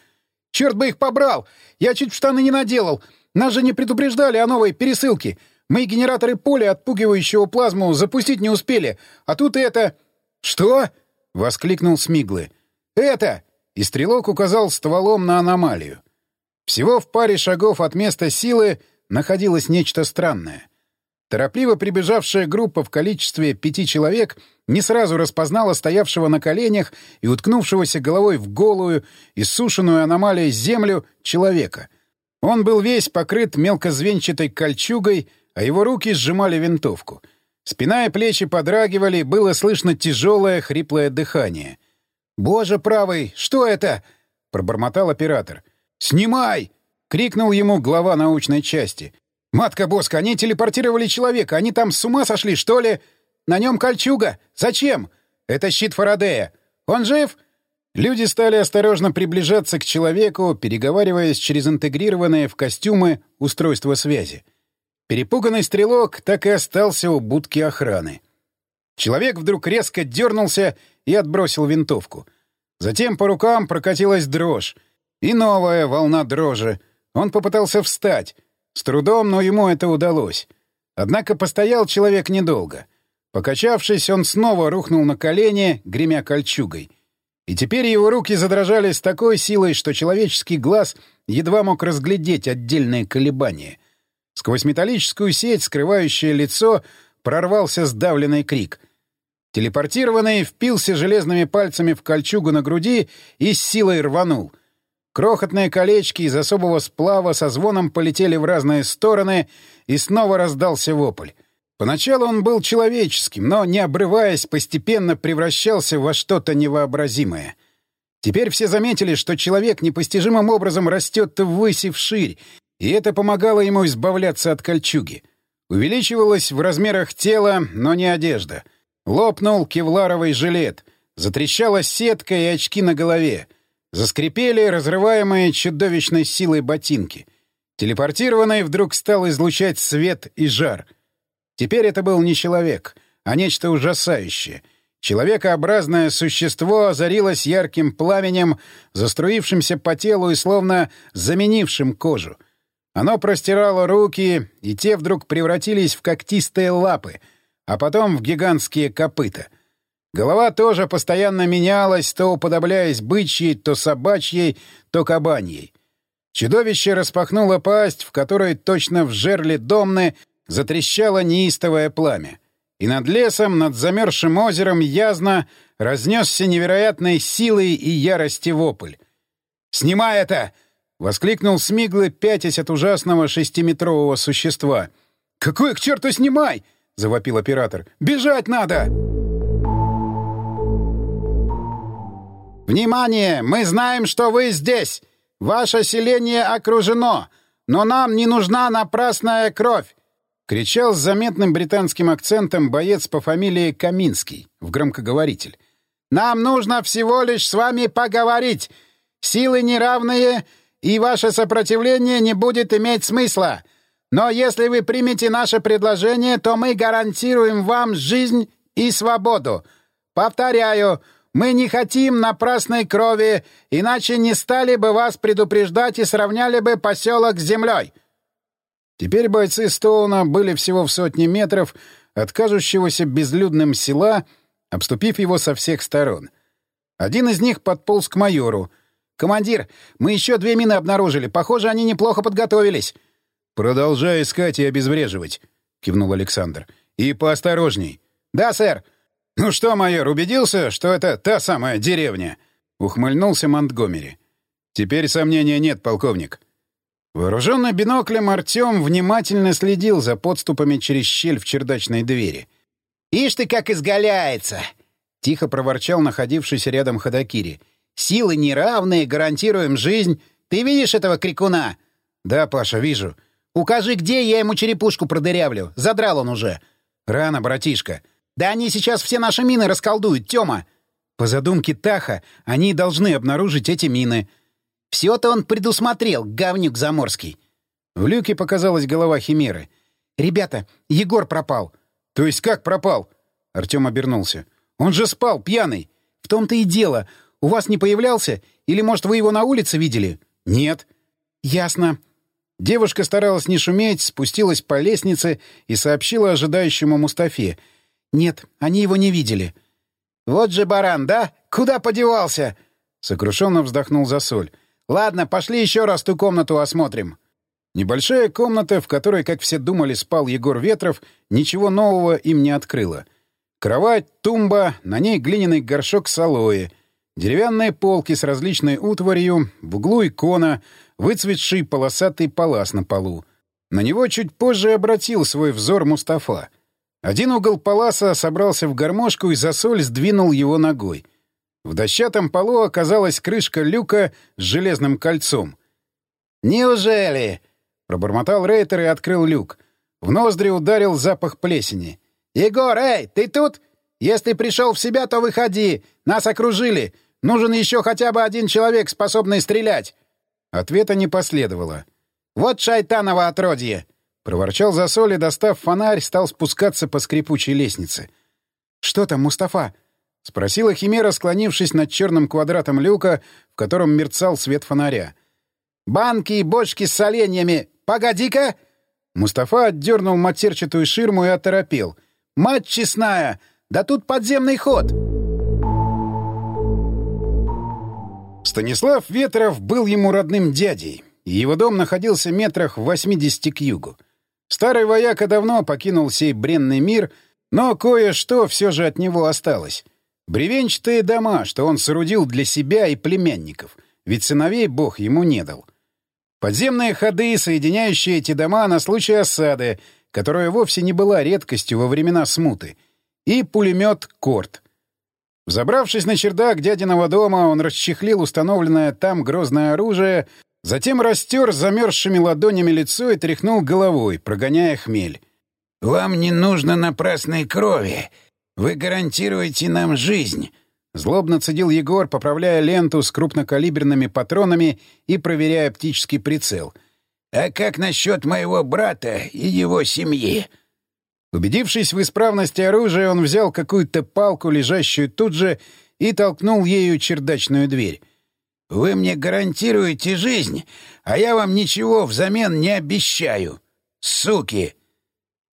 «Черт бы их побрал! Я чуть в штаны не наделал! Нас же не предупреждали о новой пересылке! Мы генераторы поля, отпугивающего плазму, запустить не успели, а тут это...» «Что?» — воскликнул Смиглы. «Это!» и стрелок указал стволом на аномалию. Всего в паре шагов от места силы находилось нечто странное. Торопливо прибежавшая группа в количестве пяти человек не сразу распознала стоявшего на коленях и уткнувшегося головой в голую, иссушенную аномалией землю человека. Он был весь покрыт мелкозвенчатой кольчугой, а его руки сжимали винтовку. Спина и плечи подрагивали, было слышно тяжелое хриплое дыхание — «Боже правый, что это?» — пробормотал оператор. «Снимай!» — крикнул ему глава научной части. «Матка Боска, они телепортировали человека, они там с ума сошли, что ли? На нем кольчуга. Зачем? Это щит Фарадея. Он жив?» Люди стали осторожно приближаться к человеку, переговариваясь через интегрированные в костюмы устройства связи. Перепуганный стрелок так и остался у будки охраны. Человек вдруг резко дернулся и отбросил винтовку. Затем по рукам прокатилась дрожь. И новая волна дрожи. Он попытался встать. С трудом, но ему это удалось. Однако постоял человек недолго. Покачавшись, он снова рухнул на колени, гремя кольчугой. И теперь его руки задрожали с такой силой, что человеческий глаз едва мог разглядеть отдельные колебания. Сквозь металлическую сеть, скрывающее лицо, прорвался сдавленный крик — Телепортированный впился железными пальцами в кольчугу на груди и с силой рванул. Крохотные колечки из особого сплава со звоном полетели в разные стороны, и снова раздался вопль. Поначалу он был человеческим, но, не обрываясь, постепенно превращался во что-то невообразимое. Теперь все заметили, что человек непостижимым образом растет ввысь и вширь, и это помогало ему избавляться от кольчуги. Увеличивалось в размерах тело, но не одежда — Лопнул кевларовый жилет. Затрещала сетка и очки на голове. Заскрипели разрываемые чудовищной силой ботинки. Телепортированный вдруг стал излучать свет и жар. Теперь это был не человек, а нечто ужасающее. Человекообразное существо озарилось ярким пламенем, заструившимся по телу и словно заменившим кожу. Оно простирало руки, и те вдруг превратились в когтистые лапы, а потом в гигантские копыта — Голова тоже постоянно менялась, то уподобляясь бычьей, то собачьей, то кабаньей. Чудовище распахнуло пасть, в которой точно в жерле домны затрещало неистовое пламя. И над лесом, над замерзшим озером язно разнесся невероятной силой и ярости вопль. «Снимай это!» — воскликнул Смиглы, пятясь от ужасного шестиметрового существа. «Какое к черту снимай?» — завопил оператор. «Бежать надо!» «Внимание! Мы знаем, что вы здесь! Ваше селение окружено, но нам не нужна напрасная кровь!» — кричал с заметным британским акцентом боец по фамилии Каминский в громкоговоритель. «Нам нужно всего лишь с вами поговорить. Силы неравные, и ваше сопротивление не будет иметь смысла. Но если вы примете наше предложение, то мы гарантируем вам жизнь и свободу. Повторяю, — мы не хотим напрасной крови, иначе не стали бы вас предупреждать и сравняли бы поселок с землей». Теперь бойцы Стоуна были всего в сотне метров от кажущегося безлюдным села, обступив его со всех сторон. Один из них подполз к майору. «Командир, мы еще две мины обнаружили. Похоже, они неплохо подготовились». «Продолжай искать и обезвреживать», — кивнул Александр. «И поосторожней». «Да, сэр». «Ну что, майор, убедился, что это та самая деревня?» — ухмыльнулся Монтгомери. «Теперь сомнения нет, полковник». Вооруженный биноклем Артем внимательно следил за подступами через щель в чердачной двери. «Ишь ты, как изгаляется!» — тихо проворчал находившийся рядом Ходокири. «Силы неравные, гарантируем жизнь. Ты видишь этого крикуна?» «Да, Паша, вижу». «Укажи, где я ему черепушку продырявлю. Задрал он уже». «Рано, братишка». Да они сейчас все наши мины расколдуют, Тёма!» По задумке Таха, они должны обнаружить эти мины. Все-то он предусмотрел, говнюк заморский. В люке показалась голова Химеры. «Ребята, Егор пропал». «То есть как пропал?» Артем обернулся. «Он же спал, пьяный». «В том-то и дело. У вас не появлялся? Или, может, вы его на улице видели?» «Нет». «Ясно». Девушка старалась не шуметь, спустилась по лестнице и сообщила ожидающему Мустафе — «Нет, они его не видели». «Вот же баран, да? Куда подевался?» Сокрушенно вздохнул Засоль. «Ладно, пошли еще раз ту комнату осмотрим». Небольшая комната, в которой, как все думали, спал Егор Ветров, ничего нового им не открыла. Кровать, тумба, на ней глиняный горшок с алоэ, деревянные полки с различной утварью, в углу икона, выцветший полосатый палас на полу. На него чуть позже обратил свой взор Мустафа. Один угол паласа собрался в гармошку и засоль сдвинул его ногой. В дощатом полу оказалась крышка люка с железным кольцом. «Неужели?» — пробормотал Рейтер и открыл люк. В ноздри ударил запах плесени. «Егор, эй, ты тут? Если пришел в себя, то выходи. Нас окружили. Нужен еще хотя бы один человек, способный стрелять». Ответа не последовало. «Вот шайтаново отродье!» Проворчал за соль и, достав фонарь, стал спускаться по скрипучей лестнице. «Что там, Мустафа?» — спросила Химера, склонившись над черным квадратом люка, в котором мерцал свет фонаря. «Банки и бочки с соленьями! Погоди-ка!» Мустафа отдернул матерчатую ширму и оторопел. «Мать честная! Да тут подземный ход!» Станислав Ветров был ему родным дядей, и его дом находился метрах в 80 к югу. Старый вояка давно покинул сей бренный мир, но кое-что все же от него осталось. Бревенчатые дома, что он соорудил для себя и племянников, ведь сыновей бог ему не дал. Подземные ходы, соединяющие эти дома на случай осады, которая вовсе не была редкостью во времена смуты, и пулемет «Корт». Взобравшись на чердак дядиного дома, он расчехлил установленное там грозное оружие, Затем растер замерзшими ладонями лицо и тряхнул головой, прогоняя хмель. «Вам не нужно напрасной крови. Вы гарантируете нам жизнь», — Злобно цедил Егор, поправляя ленту с крупнокалиберными патронами и проверяя оптический прицел. «А как насчет моего брата и его семьи?» Убедившись в исправности оружия, он взял какую-то палку, лежащую тут же, и толкнул ею чердачную дверь. «Вы мне гарантируете жизнь, а я вам ничего взамен не обещаю. Суки!»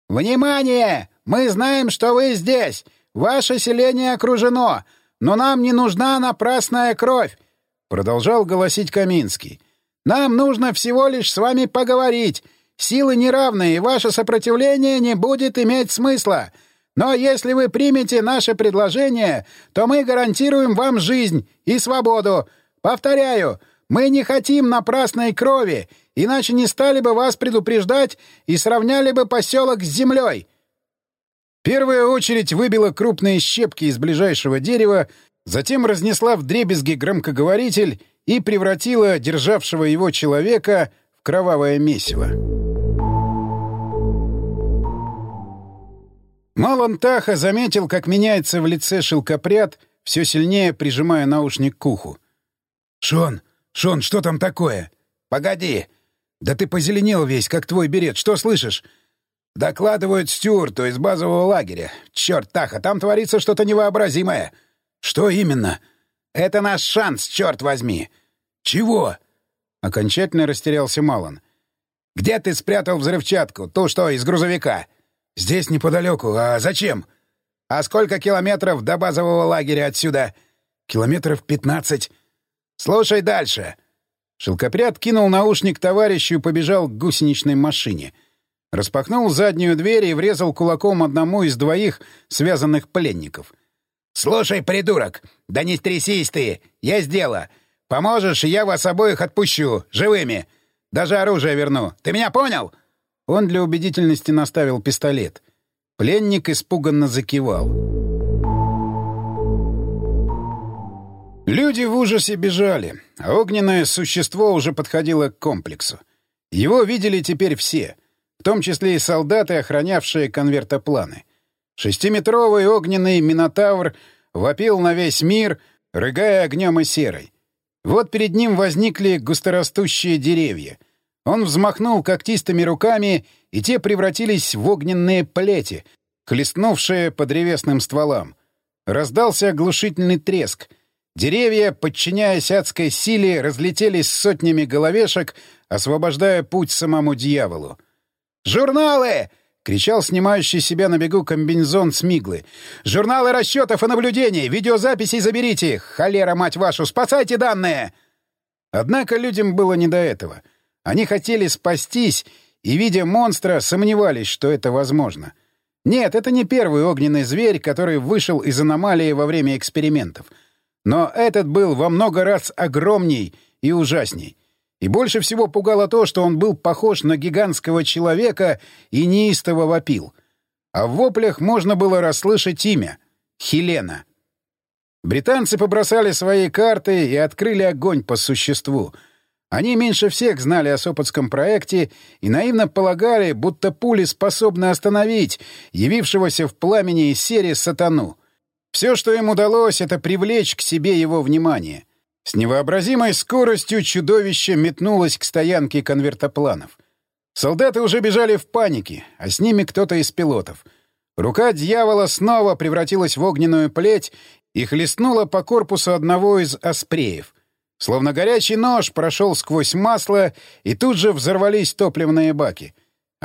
«Внимание! Мы знаем, что вы здесь! Ваше селение окружено! Но нам не нужна напрасная кровь!» — продолжал голосить Каминский. «Нам нужно всего лишь с вами поговорить. Силы неравны, и ваше сопротивление не будет иметь смысла. Но если вы примете наше предложение, то мы гарантируем вам жизнь и свободу. Повторяю, мы не хотим напрасной крови, иначе не стали бы вас предупреждать и сравняли бы поселок с землей. Первая очередь выбила крупные щепки из ближайшего дерева, затем разнесла вдребезги громкоговоритель и превратила державшего его человека в кровавое месиво. Малон Таха заметил, как меняется в лице шелкопряд, все сильнее прижимая наушник к уху. «Шон! Шон, что там такое?» «Погоди!» «Да ты позеленел весь, как твой берет. Что слышишь?» Докладывают Стюарту из базового лагеря. Черт, Таха, там творится что-то невообразимое. Что именно? Это наш шанс, черт возьми. Чего? Окончательно растерялся Малон. Где ты спрятал взрывчатку? Ту, что из грузовика? Здесь неподалеку. А зачем? А сколько километров до базового лагеря отсюда? Километров пятнадцать. Слушай дальше. Шелкопряд кинул наушник товарищу и побежал к гусеничной машине — Распахнул заднюю дверь и врезал кулаком одному из двоих связанных пленников. «Слушай, придурок, да не трясись ты! Есть дело! Поможешь, и я вас обоих отпущу, живыми! Даже оружие верну! Ты меня понял?» Он для убедительности наставил пистолет. Пленник испуганно закивал. Люди в ужасе бежали, а огненное существо уже подходило к комплексу. Его видели теперь все — в том числе и солдаты, охранявшие конвертопланы. Шестиметровый огненный минотавр вопил на весь мир, рыгая огнем и серой. Вот перед ним возникли густорастущие деревья. Он взмахнул когтистыми руками, и те превратились в огненные плети, хлестнувшие по древесным стволам. Раздался оглушительный треск. Деревья, подчиняясь адской силе, разлетелись сотнями головешек, освобождая путь самому дьяволу. «Журналы!» — кричал снимающий себя на бегу комбинезон Смиглы. «Журналы расчетов и наблюдений! Видеозаписей заберите! Холера, мать вашу! Спасайте данные!» Однако людям было не до этого. Они хотели спастись и, видя монстра, сомневались, что это возможно. Нет, это не первый огненный зверь, который вышел из аномалии во время экспериментов. Но этот был во много раз огромней и ужасней. И больше всего пугало то, что он был похож на гигантского человека и неистово вопил. А в воплях можно было расслышать имя — Хелена. Британцы побросали свои карты и открыли огонь по существу. Они меньше всех знали о Сопотском проекте и наивно полагали, будто пули способны остановить явившегося в пламени из серии сатану. Все, что им удалось, — это привлечь к себе его внимание — с невообразимой скоростью чудовище метнулось к стоянке конвертопланов. Солдаты уже бежали в панике, а с ними кто-то из пилотов. Рука дьявола снова превратилась в огненную плеть и хлестнула по корпусу одного из аспреев. Словно горячий нож прошел сквозь масло, и тут же взорвались топливные баки.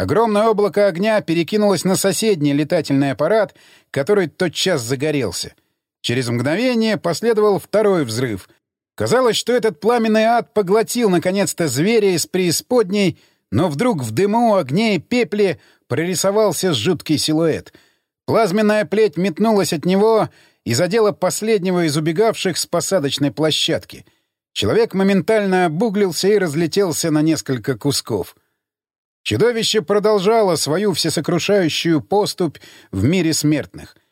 Огромное облако огня перекинулось на соседний летательный аппарат, который тотчас загорелся. Через мгновение последовал второй взрыв — Казалось, что этот пламенный ад поглотил наконец-то зверя из преисподней, но вдруг в дыму, огне и пепле прорисовался жуткий силуэт. Плазменная плеть метнулась от него и задела последнего из убегавших с посадочной площадки. Человек моментально обуглился и разлетелся на несколько кусков. Чудовище продолжало свою всесокрушающую поступь в мире смертных —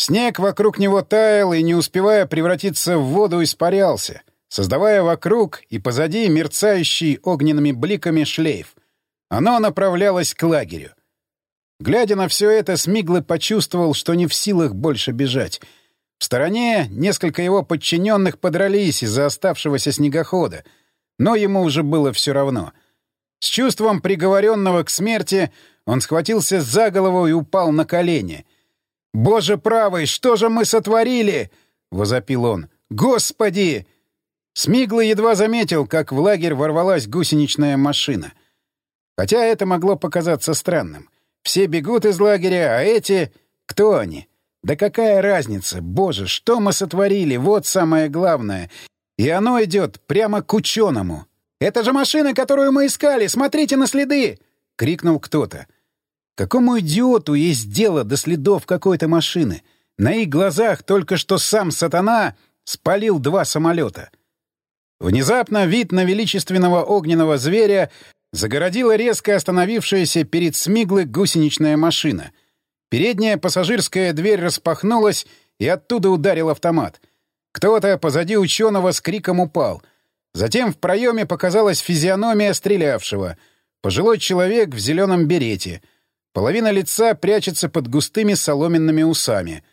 Снег вокруг него таял и, не успевая превратиться в воду, испарялся, создавая вокруг и позади мерцающий огненными бликами шлейф. Оно направлялось к лагерю. Глядя на все это, Смиглы почувствовал, что не в силах больше бежать. В стороне несколько его подчиненных подрались из-за оставшегося снегохода, но ему уже было все равно. С чувством приговоренного к смерти он схватился за голову и упал на колени. «Боже правый, что же мы сотворили?» — возопил он. «Господи!» Смиглый едва заметил, как в лагерь ворвалась гусеничная машина. Хотя это могло показаться странным. Все бегут из лагеря, а эти... Кто они? Да какая разница? Боже, что мы сотворили? Вот самое главное. И оно идет прямо к ученому. «Это же машина, которую мы искали! Смотрите на следы!» — крикнул кто-то. Какому идиоту есть дело до следов какой-то машины? На их глазах только что сам сатана спалил два самолета. Внезапно вид на величественного огненного зверя загородила резко остановившаяся перед Смиглой гусеничная машина. Передняя пассажирская дверь распахнулась, и оттуда ударил автомат. Кто-то позади ученого с криком упал. Затем в проеме показалась физиономия стрелявшего. Пожилой человек в зеленом берете. Половина лица прячется под густыми соломенными усами.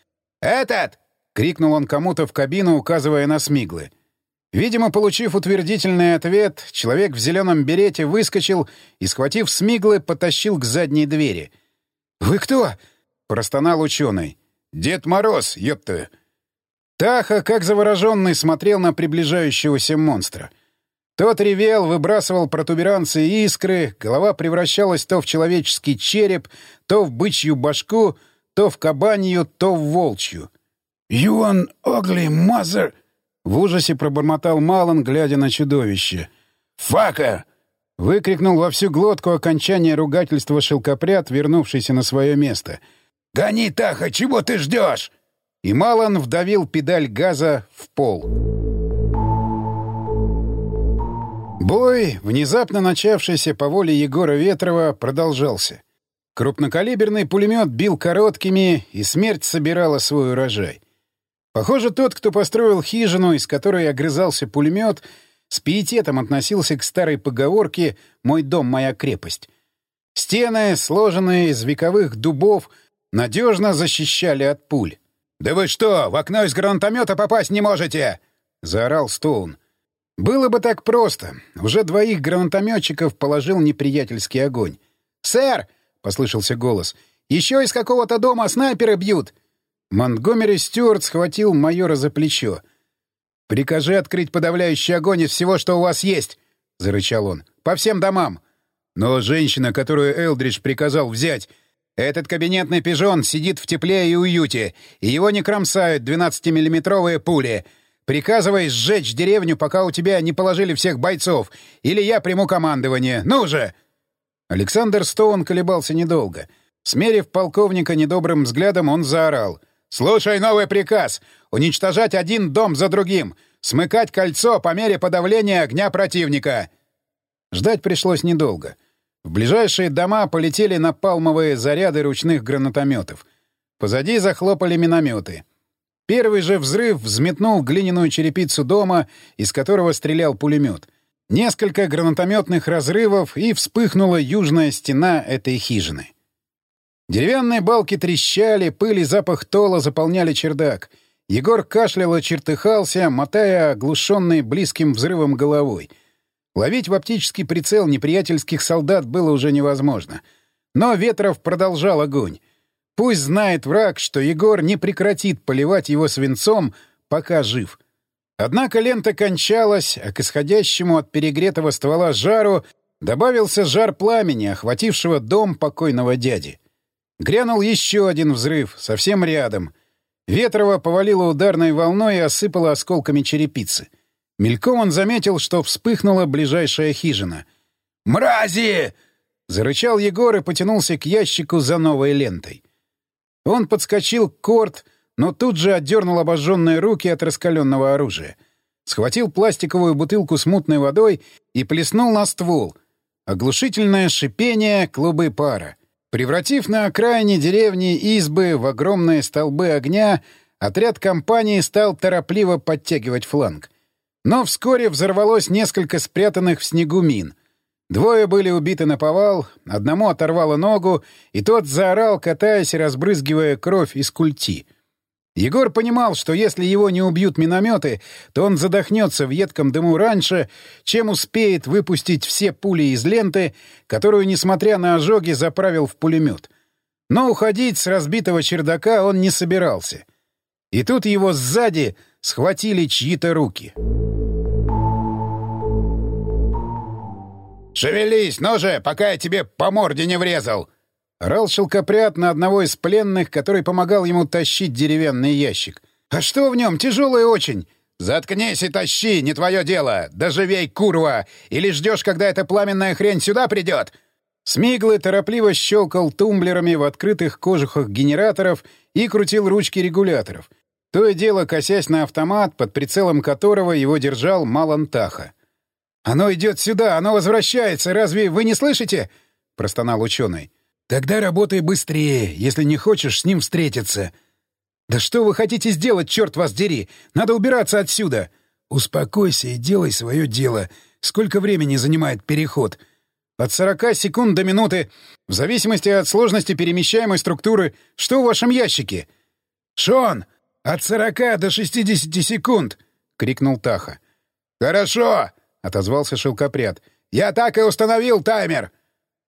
«Этот!» — крикнул он кому-то в кабину, указывая на Смиглы. Видимо, получив утвердительный ответ, человек в зеленом берете выскочил и, схватив Смиглы, потащил к задней двери. «Вы кто?» — простонал ученый. «Дед Мороз, ёпта!» Таха, как завороженный, смотрел на приближающегося монстра. Тот ревел, выбрасывал протуберанцы и искры, голова превращалась то в человеческий череп, то в бычью башку, то в кабанью, то в волчью. «You an ugly mother!» В ужасе пробормотал Малон, глядя на чудовище. «Фака!» — выкрикнул во всю глотку окончание ругательства шелкопряд, вернувшийся на свое место. «Гони, Таха, чего ты ждешь?» И Малон вдавил педаль газа в пол. Бой, внезапно начавшийся по воле Егора Ветрова, продолжался. Крупнокалиберный пулемет бил короткими, и смерть собирала свой урожай. Похоже, тот, кто построил хижину, из которой огрызался пулемет, с пиететом относился к старой поговорке «Мой дом — моя крепость». Стены, сложенные из вековых дубов, надежно защищали от пуль. «Да вы что, в окно из гранатомета попасть не можете?» — заорал Стоун. Было бы так просто. Уже двоих гранатометчиков положил неприятельский огонь. «Сэр!» — послышался голос. «Еще из какого-то дома снайперы бьют!» Монтгомери Стюарт схватил майора за плечо. «Прикажи открыть подавляющий огонь из всего, что у вас есть!» — зарычал он. «По всем домам!» «Но женщина, которую Элдридж приказал взять...» «Этот кабинетный пижон сидит в тепле и уюте, и его не кромсают 12-миллиметровые пули. Приказывай сжечь деревню, пока у тебя не положили всех бойцов, или я приму командование. Ну же!» Александр Стоун колебался недолго. Смерив полковника недобрым взглядом, он заорал. «Слушай новый приказ! Уничтожать один дом за другим! Смыкать кольцо по мере подавления огня противника!» Ждать пришлось недолго. В ближайшие дома полетели напалмовые заряды ручных гранатометов. Позади захлопали минометы. Первый же взрыв взметнул глиняную черепицу дома, из которого стрелял пулемет. Несколько гранатометных разрывов, и вспыхнула южная стена этой хижины. Деревянные балки трещали, пыль и запах тола заполняли чердак. Егор кашлял и чертыхался, мотая оглушенный близким взрывом головой. Ловить в оптический прицел неприятельских солдат было уже невозможно. Но Ветров продолжал огонь. Пусть знает враг, что Егор не прекратит поливать его свинцом, пока жив. Однако лента кончалась, а к исходящему от перегретого ствола жару добавился жар пламени, охватившего дом покойного дяди. Грянул еще один взрыв, совсем рядом. Ветрова повалила ударной волной и осыпала осколками черепицы. Мельком он заметил, что вспыхнула ближайшая хижина. «Мрази!» — зарычал Егор и потянулся к ящику за новой лентой. Он подскочил к корт, но тут же отдернул обожженные руки от раскаленного оружия. Схватил пластиковую бутылку с мутной водой и плеснул на ствол. Оглушительное шипение, клубы пара. Превратив на окраине деревни избы в огромные столбы огня, отряд компании стал торопливо подтягивать фланг. Но вскоре взорвалось несколько спрятанных в снегу мин. Двое были убиты на повал, одному оторвало ногу, и тот заорал, катаясь и разбрызгивая кровь из культи. Егор понимал, что если его не убьют минометы, то он задохнется в едком дыму раньше, чем успеет выпустить все пули из ленты, которую, несмотря на ожоги, заправил в пулемет. Но уходить с разбитого чердака он не собирался. И тут его сзади схватили чьи-то руки. «Шевелись, ну же, пока я тебе по морде не врезал!» Орал шелкопряд на одного из пленных, который помогал ему тащить деревянный ящик. «А что в нем? Тяжелый очень!» «Заткнись и тащи, не твое дело! Доживей, курва! Или ждешь, когда эта пламенная хрень сюда придет?» Смиглый торопливо щелкал тумблерами в открытых кожухах генераторов и крутил ручки регуляторов. То и дело, косясь на автомат, под прицелом которого его держал Малантаха. «Оно идет сюда, оно возвращается, разве вы не слышите?» — простонал ученый. Тогда работай быстрее, если не хочешь с ним встретиться. Да что вы хотите сделать, черт вас дери? Надо убираться отсюда. Успокойся и делай свое дело. Сколько времени занимает переход? От 40 секунд до минуты, в зависимости от сложности перемещаемой структуры. Что в вашем ящике? Шон, от 40 до 60 секунд, крикнул Таха. Хорошо, отозвался шелкопряд. Я так и установил таймер.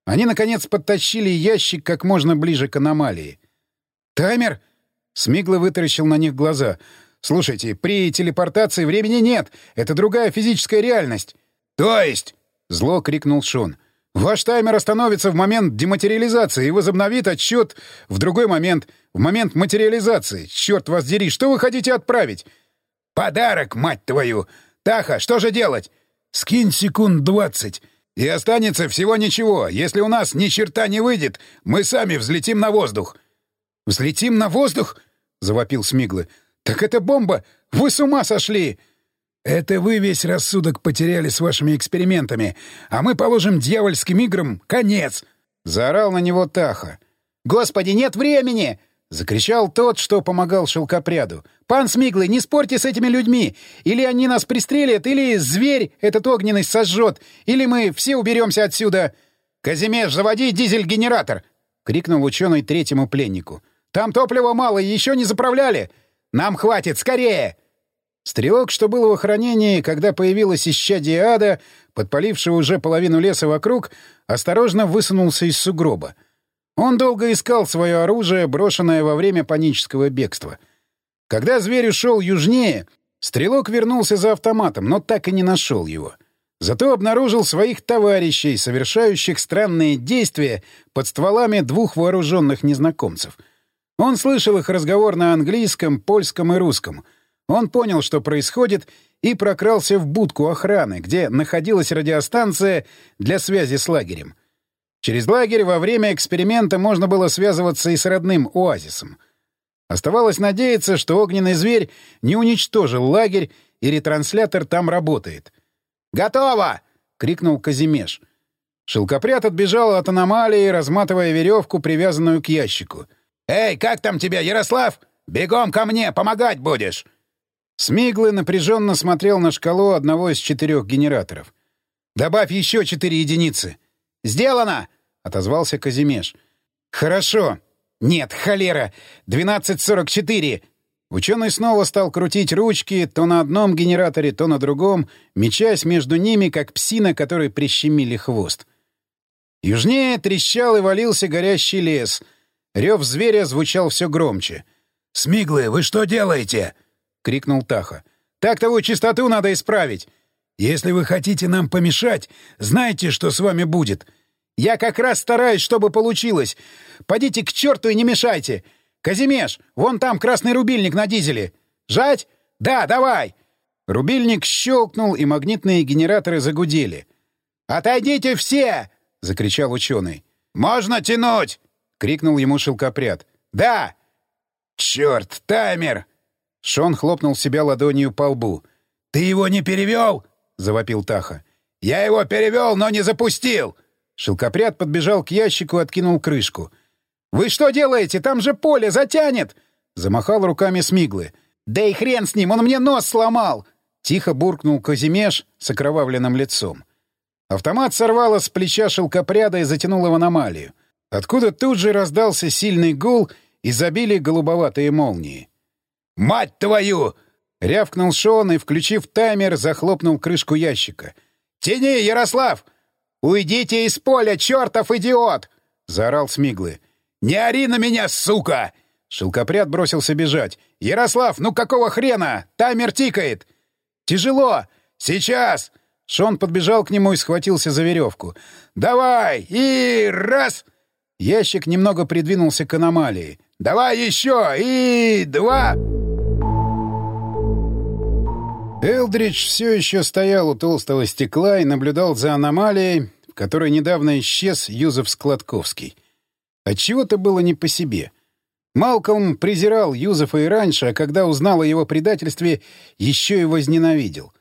Они, наконец, подтащили ящик как можно ближе к аномалии. «Таймер?» Смигло вытаращил на них глаза. «Слушайте, при телепортации времени нет. Это другая физическая реальность». «То есть?» — зло крикнул Шон. «Ваш таймер остановится в момент дематериализации и возобновит отсчет в другой момент, в момент материализации. Черт вас дери, что вы хотите отправить?» «Подарок, мать твою! Таха, что же делать?» «Скинь секунд двадцать. И останется всего ничего. Если у нас ни черта не выйдет, мы сами взлетим на воздух. Взлетим на воздух? завопил Смиглы. Так это бомба! Вы с ума сошли! Это вы весь рассудок потеряли с вашими экспериментами, а мы положим дьявольским играм конец! заорал на него Таха. Господи, нет времени! — закричал тот, что помогал шелкопряду. «Пан Смиглый, не спорьте с этими людьми! Или они нас пристрелят, или зверь этот огненный сожжет, или мы все уберемся отсюда!» «Казимеш, заводи дизель-генератор!» — крикнул ученый третьему пленнику. «Там топлива мало, еще не заправляли! Нам хватит, скорее!» Стрелок, что был в охранении, когда появилась исчадие ада, подпалившего уже половину леса вокруг, осторожно высунулся из сугроба. Он долго искал свое оружие, брошенное во время панического бегства. Когда зверь ушел южнее, стрелок вернулся за автоматом, но так и не нашел его. Зато обнаружил своих товарищей, совершающих странные действия под стволами двух вооруженных незнакомцев. Он слышал их разговор на английском, польском и русском. Он понял, что происходит, и прокрался в будку охраны, где находилась радиостанция для связи с лагерем. Через лагерь во время эксперимента можно было связываться и с родным оазисом. Оставалось надеяться, что огненный зверь не уничтожил лагерь, и ретранслятор там работает. «Готово!» — крикнул Казимеш. Шелкопряд отбежал от аномалии, разматывая веревку, привязанную к ящику. «Эй, как там тебя, Ярослав? Бегом ко мне, помогать будешь!» Смиглый напряженно смотрел на шкалу одного из четырех генераторов. «Добавь еще четыре единицы!» «Сделано!» — отозвался Казимеш. «Хорошо. Нет, холера! 12.44!» Ученый снова стал крутить ручки то на одном генераторе, то на другом, мечась между ними, как псина, которой прищемили хвост. Южнее трещал и валился горящий лес. Рев зверя звучал все громче. «Смиглы, вы что делаете?» — крикнул Таха. «Так-то чистоту надо исправить. Если вы хотите нам помешать, знайте, что с вами будет. Я как раз стараюсь, чтобы получилось. Пойдите к черту и не мешайте. Казимеш, вон там красный рубильник на дизеле. Жать? Да, давай!» Рубильник щелкнул, и магнитные генераторы загудели. «Отойдите все!» — закричал ученый. «Можно тянуть!» — крикнул ему шелкопряд. «Да!» «Черт, таймер!» Шон хлопнул себя ладонью по лбу. «Ты его не перевел?» завопил Таха. «Я его перевел, но не запустил!» Шелкопряд подбежал к ящику откинул крышку. «Вы что делаете? Там же поле затянет!» Замахал руками Смиглы. «Да и хрен с ним, он мне нос сломал!» Тихо буркнул Казимеш с окровавленным лицом. Автомат сорвало с плеча шелкопряда и затянул в аномалию. Откуда тут же раздался сильный гул и забили голубоватые молнии. «Мать твою!» — рявкнул Шон и, включив таймер, захлопнул крышку ящика. «Тяни, Ярослав! Уйдите из поля, чертов идиот!» — заорал Смиглы. «Не ори на меня, сука!» Шелкопряд бросился бежать. «Ярослав, ну какого хрена? Таймер тикает!» «Тяжело! Сейчас!» Шон подбежал к нему и схватился за веревку. «Давай! И раз!» Ящик немного придвинулся к аномалии. «Давай еще! И два!» Элдридж все еще стоял у толстого стекла и наблюдал за аномалией, в которой недавно исчез Юзеф Складковский. Отчего-то было не по себе. Малкольм презирал Юзефа и раньше, а когда узнал о его предательстве, еще и возненавидел.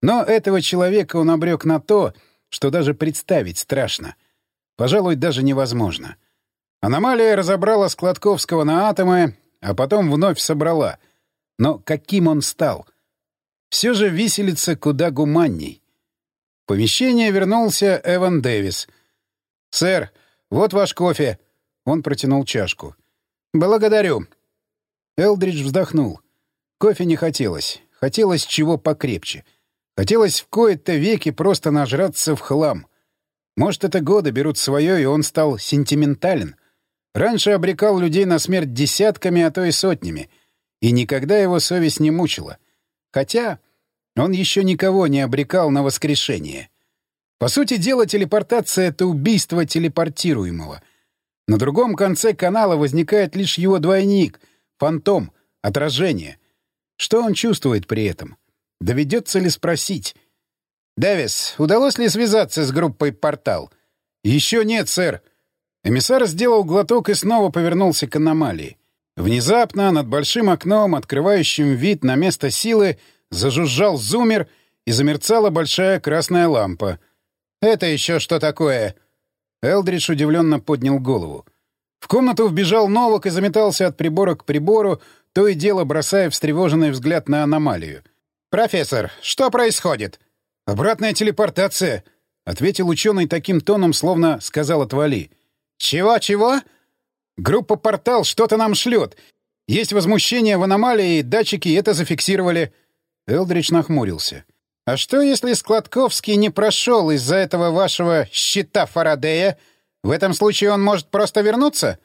Но этого человека он обрек на то, что даже представить страшно. Пожалуй, даже невозможно. Аномалия разобрала Складковского на атомы, а потом вновь собрала. Но каким он стал? Все же виселица куда гуманней. В помещение вернулся Эван Дэвис. «Сэр, вот ваш кофе». Он протянул чашку. «Благодарю». Элдридж вздохнул. Кофе не хотелось. Хотелось чего покрепче. Хотелось в кои-то веки просто нажраться в хлам. Может, это годы берут свое, и он стал сентиментален. Раньше обрекал людей на смерть десятками, а то и сотнями. И никогда его совесть не мучила. Хотя он еще никого не обрекал на воскрешение. По сути дела, телепортация — это убийство телепортируемого — на другом конце канала возникает лишь его двойник, фантом, отражение. Что он чувствует при этом? Доведется ли спросить? «Дэвис, удалось ли связаться с группой «Портал»?» «Еще нет, сэр». Эмиссар сделал глоток и снова повернулся к аномалии. Внезапно над большим окном, открывающим вид на место силы, зажужжал зумер и замерцала большая красная лампа. «Это еще что такое?» Элдридж удивленно поднял голову. В комнату вбежал Новак и заметался от прибора к прибору, то и дело бросая встревоженный взгляд на аномалию. «Профессор, что происходит?» «Обратная телепортация», — ответил ученый таким тоном, словно сказал «отвали». «Чего-чего?» «Группа «Портал» что-то нам шлет. Есть возмущение в аномалии, датчики это зафиксировали». Элдридж нахмурился. А что, если Складковский не прошел из-за этого вашего щита Фарадея? В этом случае он может просто вернуться?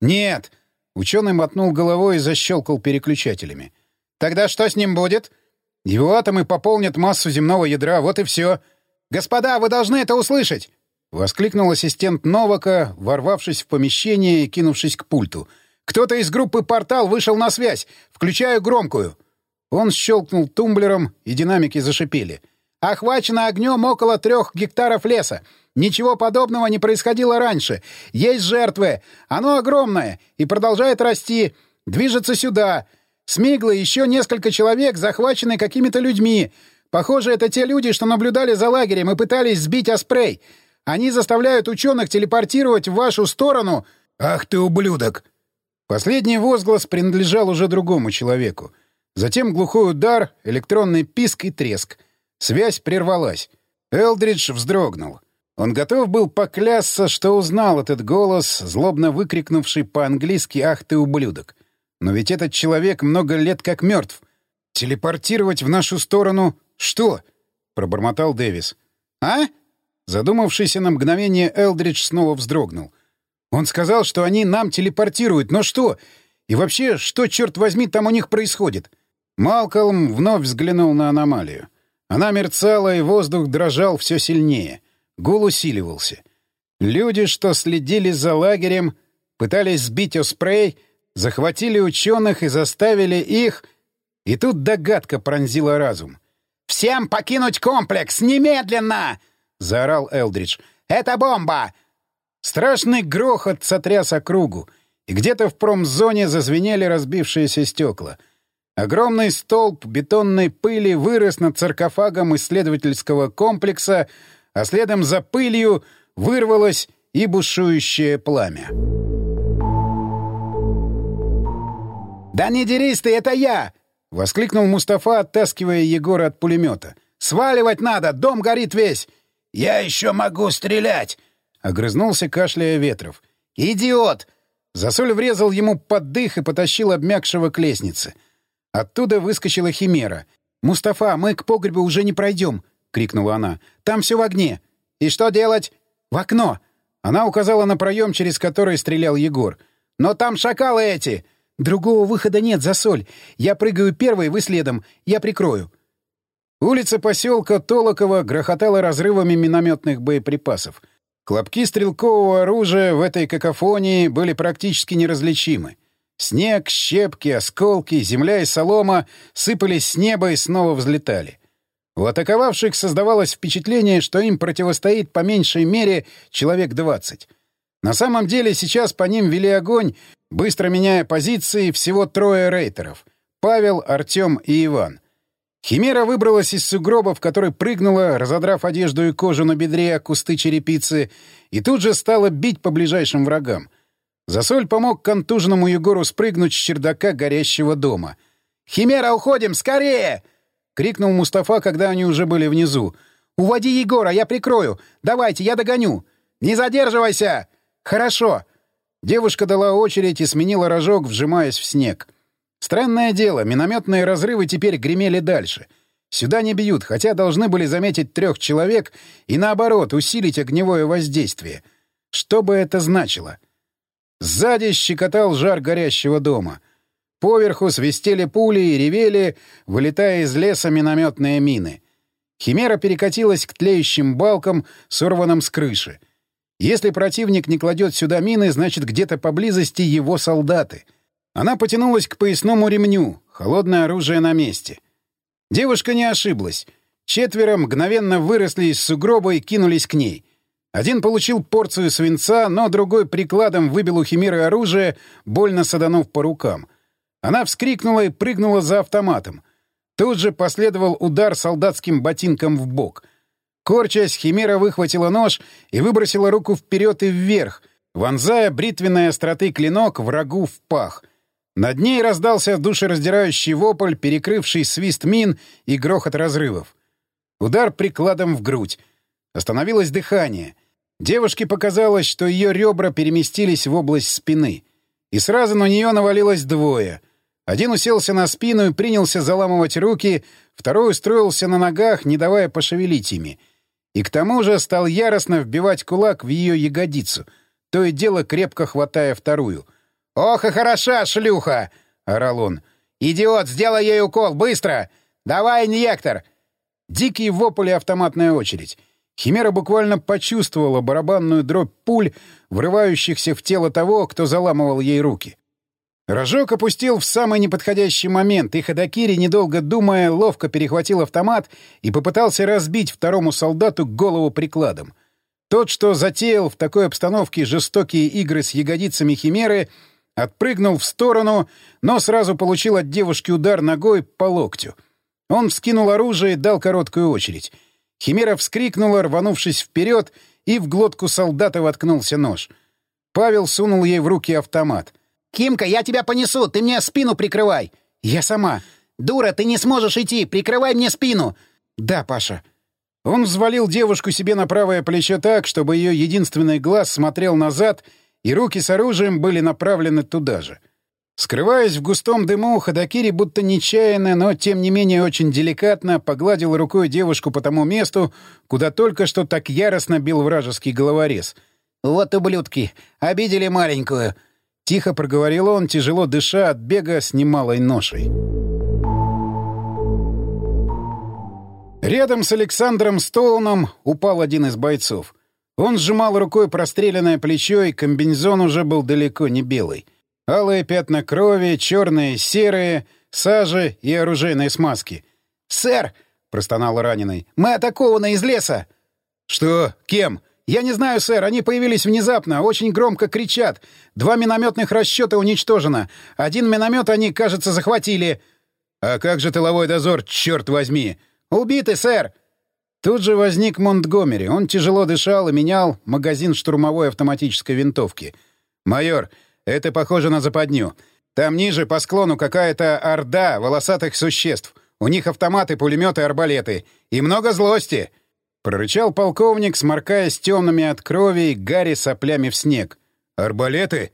Нет. Ученый мотнул головой и защелкал переключателями. Тогда что с ним будет? Его атомы пополнят массу земного ядра, вот и все. Господа, вы должны это услышать! Воскликнул ассистент Новака, ворвавшись в помещение и кинувшись к пульту. «Кто-то из группы «Портал» вышел на связь. Включаю громкую». Он щелкнул тумблером, и динамики зашипели. «Охвачено огнем около трех гектаров леса. Ничего подобного не происходило раньше. Есть жертвы. Оно огромное и продолжает расти. Движется сюда. Смигло еще несколько человек, захвачены какими-то людьми. Похоже, это те люди, что наблюдали за лагерем и пытались сбить Аспрей. Они заставляют ученых телепортировать в вашу сторону...» «Ах ты, ублюдок!» Последний возглас принадлежал уже другому человеку. Затем глухой удар, электронный писк и треск. Связь прервалась. Элдридж вздрогнул. Он готов был поклясться, что узнал этот голос, злобно выкрикнувший по-английски «Ах ты, ублюдок!». Но ведь этот человек много лет как мертв. «Телепортировать в нашу сторону что?» — пробормотал Дэвис. «А?» Задумавшийся на мгновение Элдридж снова вздрогнул. «Он сказал, что они нам телепортируют, но что? И вообще, что, черт возьми, там у них происходит?» Малкольм вновь взглянул на аномалию. Она мерцала, и воздух дрожал все сильнее. Гул усиливался. Люди, что следили за лагерем, пытались сбить Оспрей, захватили ученых и заставили их... И тут догадка пронзила разум. «Всем покинуть комплекс! Немедленно!» — заорал Элдридж. «Это бомба!» Страшный грохот сотряс округу, и где-то в промзоне зазвенели разбившиеся стекла — Огромный столб бетонной пыли вырос над саркофагом исследовательского комплекса, а следом за пылью вырвалось и бушующее пламя. «Да не дерись ты, это я!» — воскликнул Мустафа, оттаскивая Егора от пулемета. «Сваливать надо, дом горит весь!» «Я еще могу стрелять!» — огрызнулся, кашляя Ветров. «Идиот!» Засоль врезал ему под дых и потащил обмякшего к лестнице — Оттуда выскочила Химера. «Мустафа, мы к погребу уже не пройдем!» — крикнула она. «Там все в огне!» «И что делать?» «В окно!» Она указала на проем, через который стрелял Егор. «Но там шакалы эти!» «Другого выхода нет, засоль. Я прыгаю первой, вы следом. Я прикрою». Улица поселка Толоково грохотала разрывами минометных боеприпасов. Хлопки стрелкового оружия в этой какофонии были практически неразличимы. Снег, щепки, осколки, земля и солома сыпались с неба и снова взлетали. У атаковавших создавалось впечатление, что им противостоит по меньшей мере человек двадцать. На самом деле сейчас по ним вели огонь, быстро меняя позиции, всего трое рейтеров — Павел, Артем и Иван — Химера выбралась из сугроба, в который прыгнула, разодрав одежду и кожу на бедре кусты черепицы, и тут же стала бить по ближайшим врагам. Засоль помог контуженному Егору спрыгнуть с чердака горящего дома. «Химера, уходим! Скорее!» — крикнул Мустафа, когда они уже были внизу. «Уводи Егора, я прикрою! Давайте, я догоню!» «Не задерживайся!» «Хорошо!» Девушка дала очередь и сменила рожок, вжимаясь в снег. Странное дело, минометные разрывы теперь гремели дальше. Сюда не бьют, хотя должны были заметить трех человек и, наоборот, усилить огневое воздействие. Что бы это значило? Сзади щекотал жар горящего дома. Поверху свистели пули и ревели, вылетая из леса минометные мины. Химера перекатилась к тлеющим балкам, сорванным с крыши. Если противник не кладет сюда мины, значит, где-то поблизости его солдаты — она потянулась к поясному ремню, холодное оружие на месте. Девушка не ошиблась. Четверо мгновенно выросли из сугроба и кинулись к ней. Один получил порцию свинца, но другой прикладом выбил у Химеры оружие, больно саданув по рукам. Она вскрикнула и прыгнула за автоматом. Тут же последовал удар солдатским ботинком в бок. Корчась, Химера выхватила нож и выбросила руку вперед и вверх, вонзая бритвенной остроты клинок врагу в пах. Над ней раздался душераздирающий вопль, перекрывший свист мин и грохот разрывов. Удар прикладом в грудь. Остановилось дыхание. Девушке показалось, что ее ребра переместились в область спины. И сразу на нее навалилось двое. Один уселся на спину и принялся заламывать руки, второй устроился на ногах, не давая пошевелить ими. И к тому же стал яростно вбивать кулак в ее ягодицу, то и дело крепко хватая вторую — «Ох и хороша, шлюха!» — орал он. «Идиот, сделай ей укол, быстро! Давай инъектор!» Дикий вопль и автоматная очередь. Химера буквально почувствовала барабанную дробь пуль, врывающихся в тело того, кто заламывал ей руки. Рожок опустил в самый неподходящий момент, и Ходокири, недолго думая, ловко перехватил автомат и попытался разбить второму солдату голову прикладом. Тот, что затеял в такой обстановке жестокие игры с ягодицами Химеры, Отпрыгнул в сторону, но сразу получил от девушки удар ногой по локтю. Он вскинул оружие и дал короткую очередь. Химера вскрикнула, рванувшись вперед, и в глотку солдата воткнулся нож. Павел сунул ей в руки автомат. «Кимка, я тебя понесу! Ты мне спину прикрывай!» «Я сама!» «Дура, ты не сможешь идти! Прикрывай мне спину!» «Да, Паша!» Он взвалил девушку себе на правое плечо так, чтобы ее единственный глаз смотрел назад — и руки с оружием были направлены туда же. Скрываясь в густом дыму, Ходокири будто нечаянно, но тем не менее очень деликатно погладил рукой девушку по тому месту, куда только что так яростно бил вражеский головорез. «Вот ублюдки! Обидели маленькую!» — тихо проговорил он, тяжело дыша от бега с немалой ношей. Рядом с Александром Стоуном упал один из бойцов. Он сжимал рукой простреленное плечо, и комбинезон уже был далеко не белый. Алые пятна крови, черные, серые, сажи и оружейные смазки. «Сэр!» — простонал раненый. «Мы атакованы из леса!» «Что? Кем?» «Я не знаю, сэр. Они появились внезапно, очень громко кричат. Два минометных расчета уничтожено. Один миномет они, кажется, захватили». «А как же тыловой дозор, черт возьми?» «Убиты, сэр!» Тут же возник Монтгомери. Он тяжело дышал и менял магазин штурмовой автоматической винтовки. «Майор, это похоже на западню. Там ниже по склону какая-то орда волосатых существ. У них автоматы, пулеметы, арбалеты. И много злости!» Прорычал полковник, сморкаясь темными от крови и гари соплями в снег. «Арбалеты?»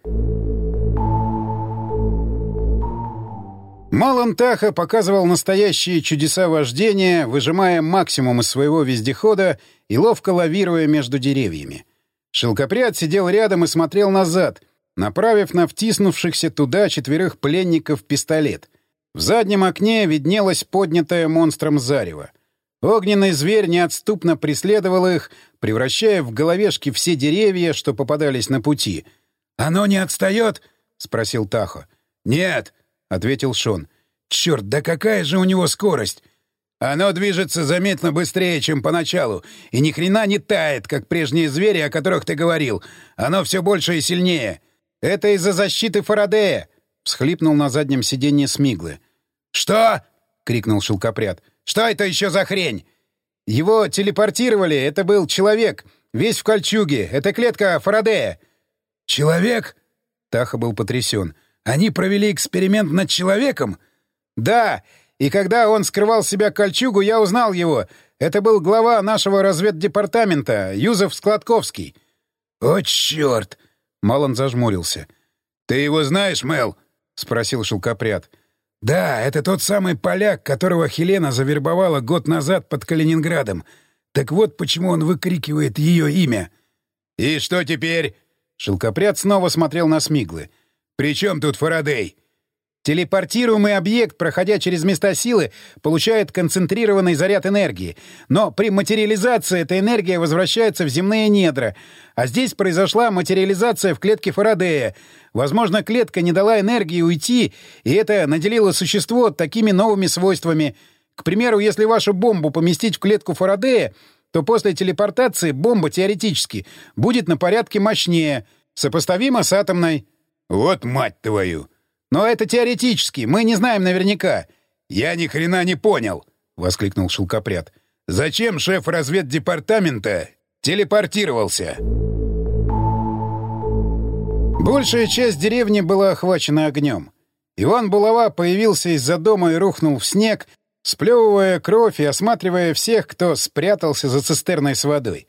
Малон Таха показывал настоящие чудеса вождения, выжимая максимум из своего вездехода и ловко лавируя между деревьями. Шелкопряд сидел рядом и смотрел назад, направив на втиснувшихся туда четверых пленников пистолет. В заднем окне виднелось поднятое монстром зарево. Огненный зверь неотступно преследовал их, превращая в головешки все деревья, что попадались на пути. «Оно не отстает?» — спросил Тахо. «Нет», — ответил Шон. «Черт, да какая же у него скорость!» «Оно движется заметно быстрее, чем поначалу, и ни хрена не тает, как прежние звери, о которых ты говорил. Оно все больше и сильнее. Это из-за защиты Фарадея!» — всхлипнул на заднем сиденье Смиглы. «Что?» — крикнул шелкопряд. «Что это еще за хрень?» «Его телепортировали. Это был человек. Весь в кольчуге. Это клетка Фарадея». «Человек?» — Таха был потрясен. «Они провели эксперимент над человеком?» «Да. И когда он скрывал себя кольчугу, я узнал его. Это был глава нашего разведдепартамента, Юзеф Складковский». «О, черт!» — Малон зажмурился. «Ты его знаешь, Мел?» — спросил шелкопряд. «Да, это тот самый поляк, которого Хелена завербовала год назад под Калининградом. Так вот почему он выкрикивает ее имя». «И что теперь?» Шелкопряд снова смотрел на Смиглы. «При чем тут Фарадей?» Телепортируемый объект, проходя через места силы, получает концентрированный заряд энергии. Но при материализации эта энергия возвращается в земные недра. А здесь произошла материализация в клетке Фарадея. Возможно, клетка не дала энергии уйти, и это наделило существо такими новыми свойствами. К примеру, если вашу бомбу поместить в клетку Фарадея, то после телепортации бомба теоретически будет на порядке мощнее, сопоставимо с атомной. «Вот мать твою!» Но это теоретически, мы не знаем наверняка. Я ни хрена не понял, воскликнул шелкопряд. Зачем шеф разведдепартамента телепортировался? Большая часть деревни была охвачена огнем. Иван Булава появился из-за дома и рухнул в снег, сплевывая кровь и осматривая всех, кто спрятался за цистерной с водой.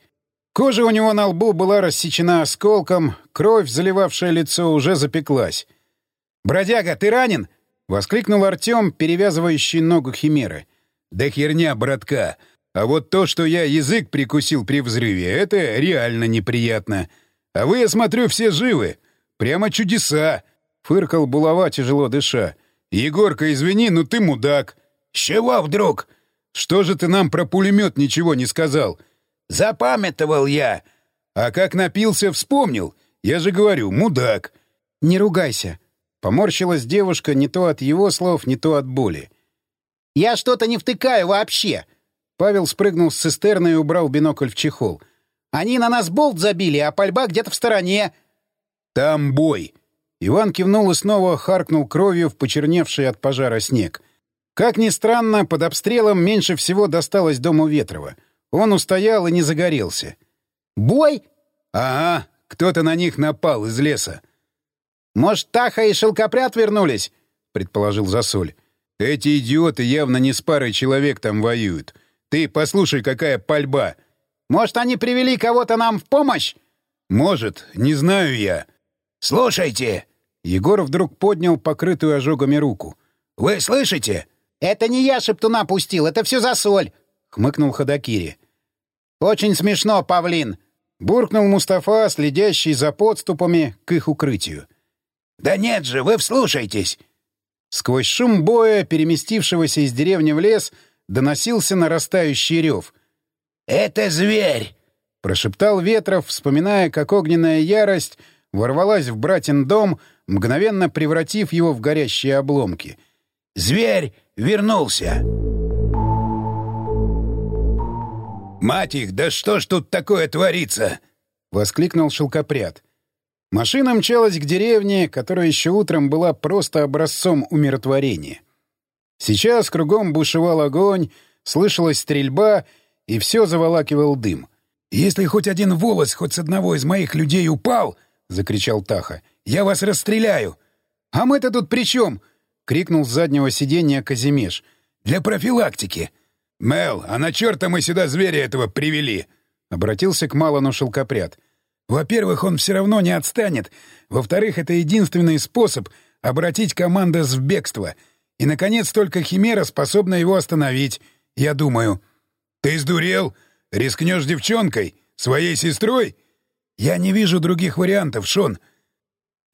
Кожа у него на лбу была рассечена осколком, кровь, заливавшая лицо, уже запеклась. «Бродяга, ты ранен?» — воскликнул Артем, перевязывающий ногу Химеры. «Да херня, братка! А вот то, что я язык прикусил при взрыве, это реально неприятно. А вы, я смотрю, все живы. Прямо чудеса!» — фыркал булава, тяжело дыша. «Егорка, извини, но ты мудак!» «С чего вдруг?» «Что же ты нам про пулемет ничего не сказал?» «Запамятовал я!» «А как напился, вспомнил? Я же говорю, мудак!» «Не ругайся!» Поморщилась девушка не то от его слов, не то от боли. «Я что-то не втыкаю вообще!» Павел спрыгнул с цистерны и убрал бинокль в чехол. «Они на нас болт забили, а пальба где-то в стороне!» «Там бой!» Иван кивнул и снова харкнул кровью в почерневший от пожара снег. Как ни странно, под обстрелом меньше всего досталось дому Ветрова. Он устоял и не загорелся. «Бой?» «Ага, кто-то на них напал из леса. «Может, Таха и Шелкопряд вернулись?» — предположил Засоль. «Эти идиоты явно не с парой человек там воюют. Ты послушай, какая пальба!» «Может, они привели кого-то нам в помощь?» «Может, не знаю я». «Слушайте!» Егор вдруг поднял покрытую ожогами руку. «Вы слышите?» «Это не я шептуна пустил, это все Засоль!» — хмыкнул Ходокири. «Очень смешно, павлин!» — буркнул Мустафа, следящий за подступами к их укрытию. «Да нет же, вы вслушайтесь!» Сквозь шум боя, переместившегося из деревни в лес, доносился нарастающий рев. «Это зверь!» — прошептал Ветров, вспоминая, как огненная ярость ворвалась в братин дом, мгновенно превратив его в горящие обломки. «Зверь вернулся!» «Мать их, да что ж тут такое творится?» — воскликнул шелкопряд. Машина мчалась к деревне, которая еще утром была просто образцом умиротворения. Сейчас кругом бушевал огонь, слышалась стрельба, и все заволакивал дым. «Если хоть один волос хоть с одного из моих людей упал, — закричал Таха, — я вас расстреляю!» «А мы-то тут при чем?» — крикнул с заднего сиденья Казимеш. «Для профилактики!» «Мел, а на черта мы сюда зверя этого привели!» — обратился к Малану шелкопряд. Во-первых, он все равно не отстанет. Во-вторых, это единственный способ обратить командос в бегство. И, наконец, только Химера способна его остановить, я думаю. Ты сдурел? Рискнешь девчонкой? Своей сестрой? Я не вижу других вариантов, Шон.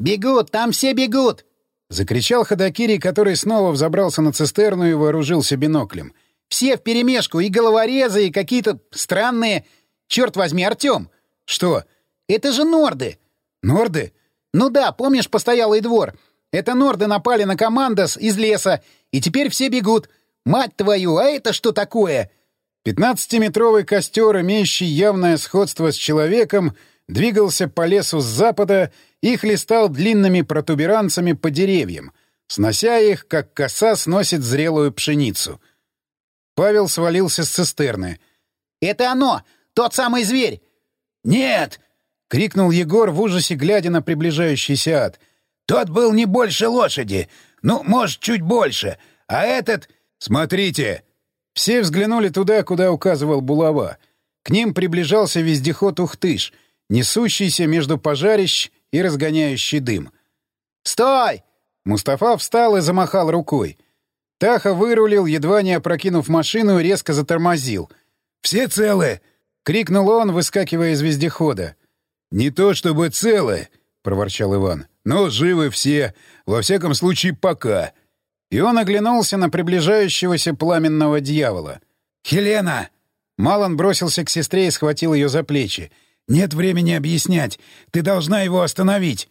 «Бегут! Там все бегут!» — закричал Ходокири, который снова взобрался на цистерну и вооружился биноклем. «Все вперемешку, и головорезы, и какие-то странные... Черт возьми, Артем!» «Что?» «Это же норды!» «Норды?» «Ну да, помнишь постоялый двор? Это норды напали на командос из леса, и теперь все бегут. Мать твою, а это что такое?» Пятнадцатиметровый костер, имеющий явное сходство с человеком, двигался по лесу с запада и хлестал длинными протуберанцами по деревьям, снося их, как коса сносит зрелую пшеницу. Павел свалился с цистерны. «Это оно! Тот самый зверь!» «Нет!» — крикнул Егор в ужасе, глядя на приближающийся ад. «Тот был не больше лошади. Ну, может, чуть больше. А этот...» «Смотрите!» Все взглянули туда, куда указывал булава. К ним приближался вездеход «Ухтыш», несущийся между пожарищ и разгоняющий дым. «Стой!» Мустафа встал и замахал рукой. Таха вырулил, едва не опрокинув машину, и резко затормозил. «Все целы!» — крикнул он, выскакивая из вездехода. «Не то чтобы целы!» — проворчал Иван. «Но живы все. Во всяком случае, пока». И он оглянулся на приближающегося пламенного дьявола. «Хелена!» Малон бросился к сестре и схватил ее за плечи. «Нет времени объяснять. Ты должна его остановить».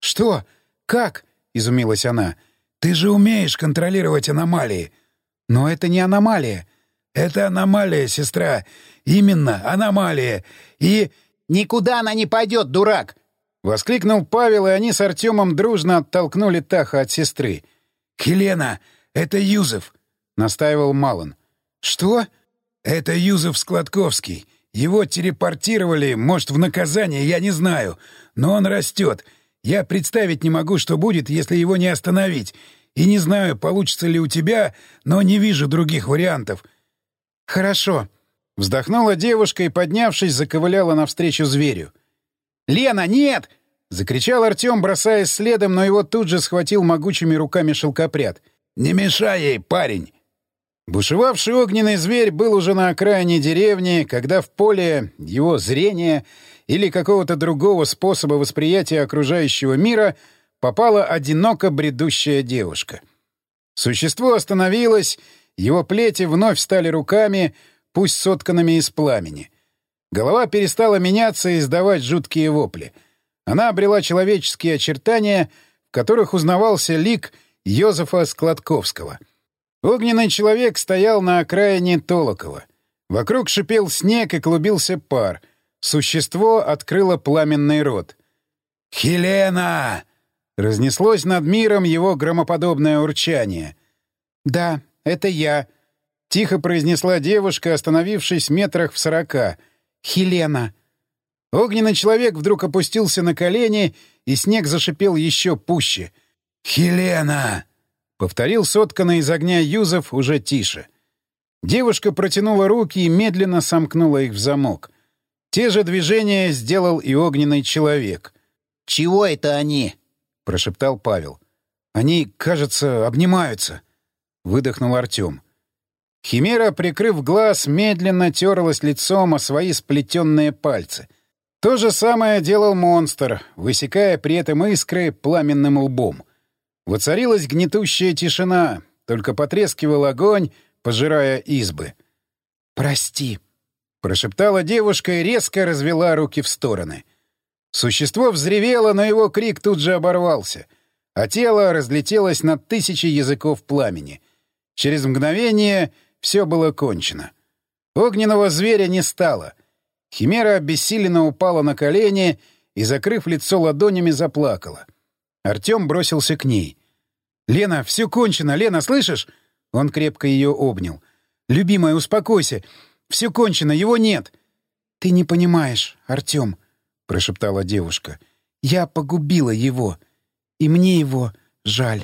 «Что? Как?» — изумилась она. «Ты же умеешь контролировать аномалии». «Но это не аномалия». «Это аномалия, сестра. Именно аномалия. И...» «Никуда она не пойдет, дурак!» — воскликнул Павел, и они с Артемом дружно оттолкнули Таха от сестры. «Хелена, это Юзеф!» — настаивал Малон. «Что?» «Это Юзеф Складковский. Его телепортировали, может, в наказание, я не знаю. Но он растет. Я представить не могу, что будет, если его не остановить. И не знаю, получится ли у тебя, но не вижу других вариантов». «Хорошо». Вздохнула девушка и, поднявшись, заковыляла навстречу зверю. «Лена, нет!» — закричал Артем, бросаясь следом, но его тут же схватил могучими руками шелкопряд. «Не мешай ей, парень!» Бушевавший огненный зверь был уже на окраине деревни, когда в поле его зрения или какого-то другого способа восприятия окружающего мира попала одиноко бредущая девушка. Существо остановилось, его плети вновь стали руками, пусть сотканными из пламени. Голова перестала меняться и издавать жуткие вопли. Она обрела человеческие очертания, в которых узнавался лик Йозефа Складковского — Огненный человек стоял на окраине Толокова. Вокруг шипел снег и клубился пар. Существо открыло пламенный рот. «Хелена!» — разнеслось над миром его громоподобное урчание. «Да, это я», — тихо произнесла девушка, остановившись метрах в сорока. «Хелена». Огненный человек вдруг опустился на колени, и снег зашипел еще пуще. «Хелена!» — повторил сотканный из огня Юзов уже тише. Девушка протянула руки и медленно сомкнула их в замок. Те же движения сделал и огненный человек. «Чего это они?» — прошептал Павел. «Они, кажется, обнимаются», — выдохнул Артем. Химера, прикрыв глаз, медленно терлась лицом о свои сплетенные пальцы. То же самое делал монстр, высекая при этом искры пламенным лбом — Воцарилась гнетущая тишина, только потрескивал огонь, пожирая избы. «Прости», — прошептала девушка и резко развела руки в стороны. Существо взревело, но его крик тут же оборвался, а тело разлетелось на тысячи языков пламени. Через мгновение все было кончено. Огненного зверя не стало. Химера обессиленно упала на колени и, закрыв лицо ладонями, заплакала. Артем бросился к ней. «Лена, все кончено! Лена, слышишь?» Он крепко ее обнял. «Любимая, успокойся! Все кончено, его нет!» «Ты не понимаешь, Артем», — прошептала девушка. «Я погубила его, и мне его жаль».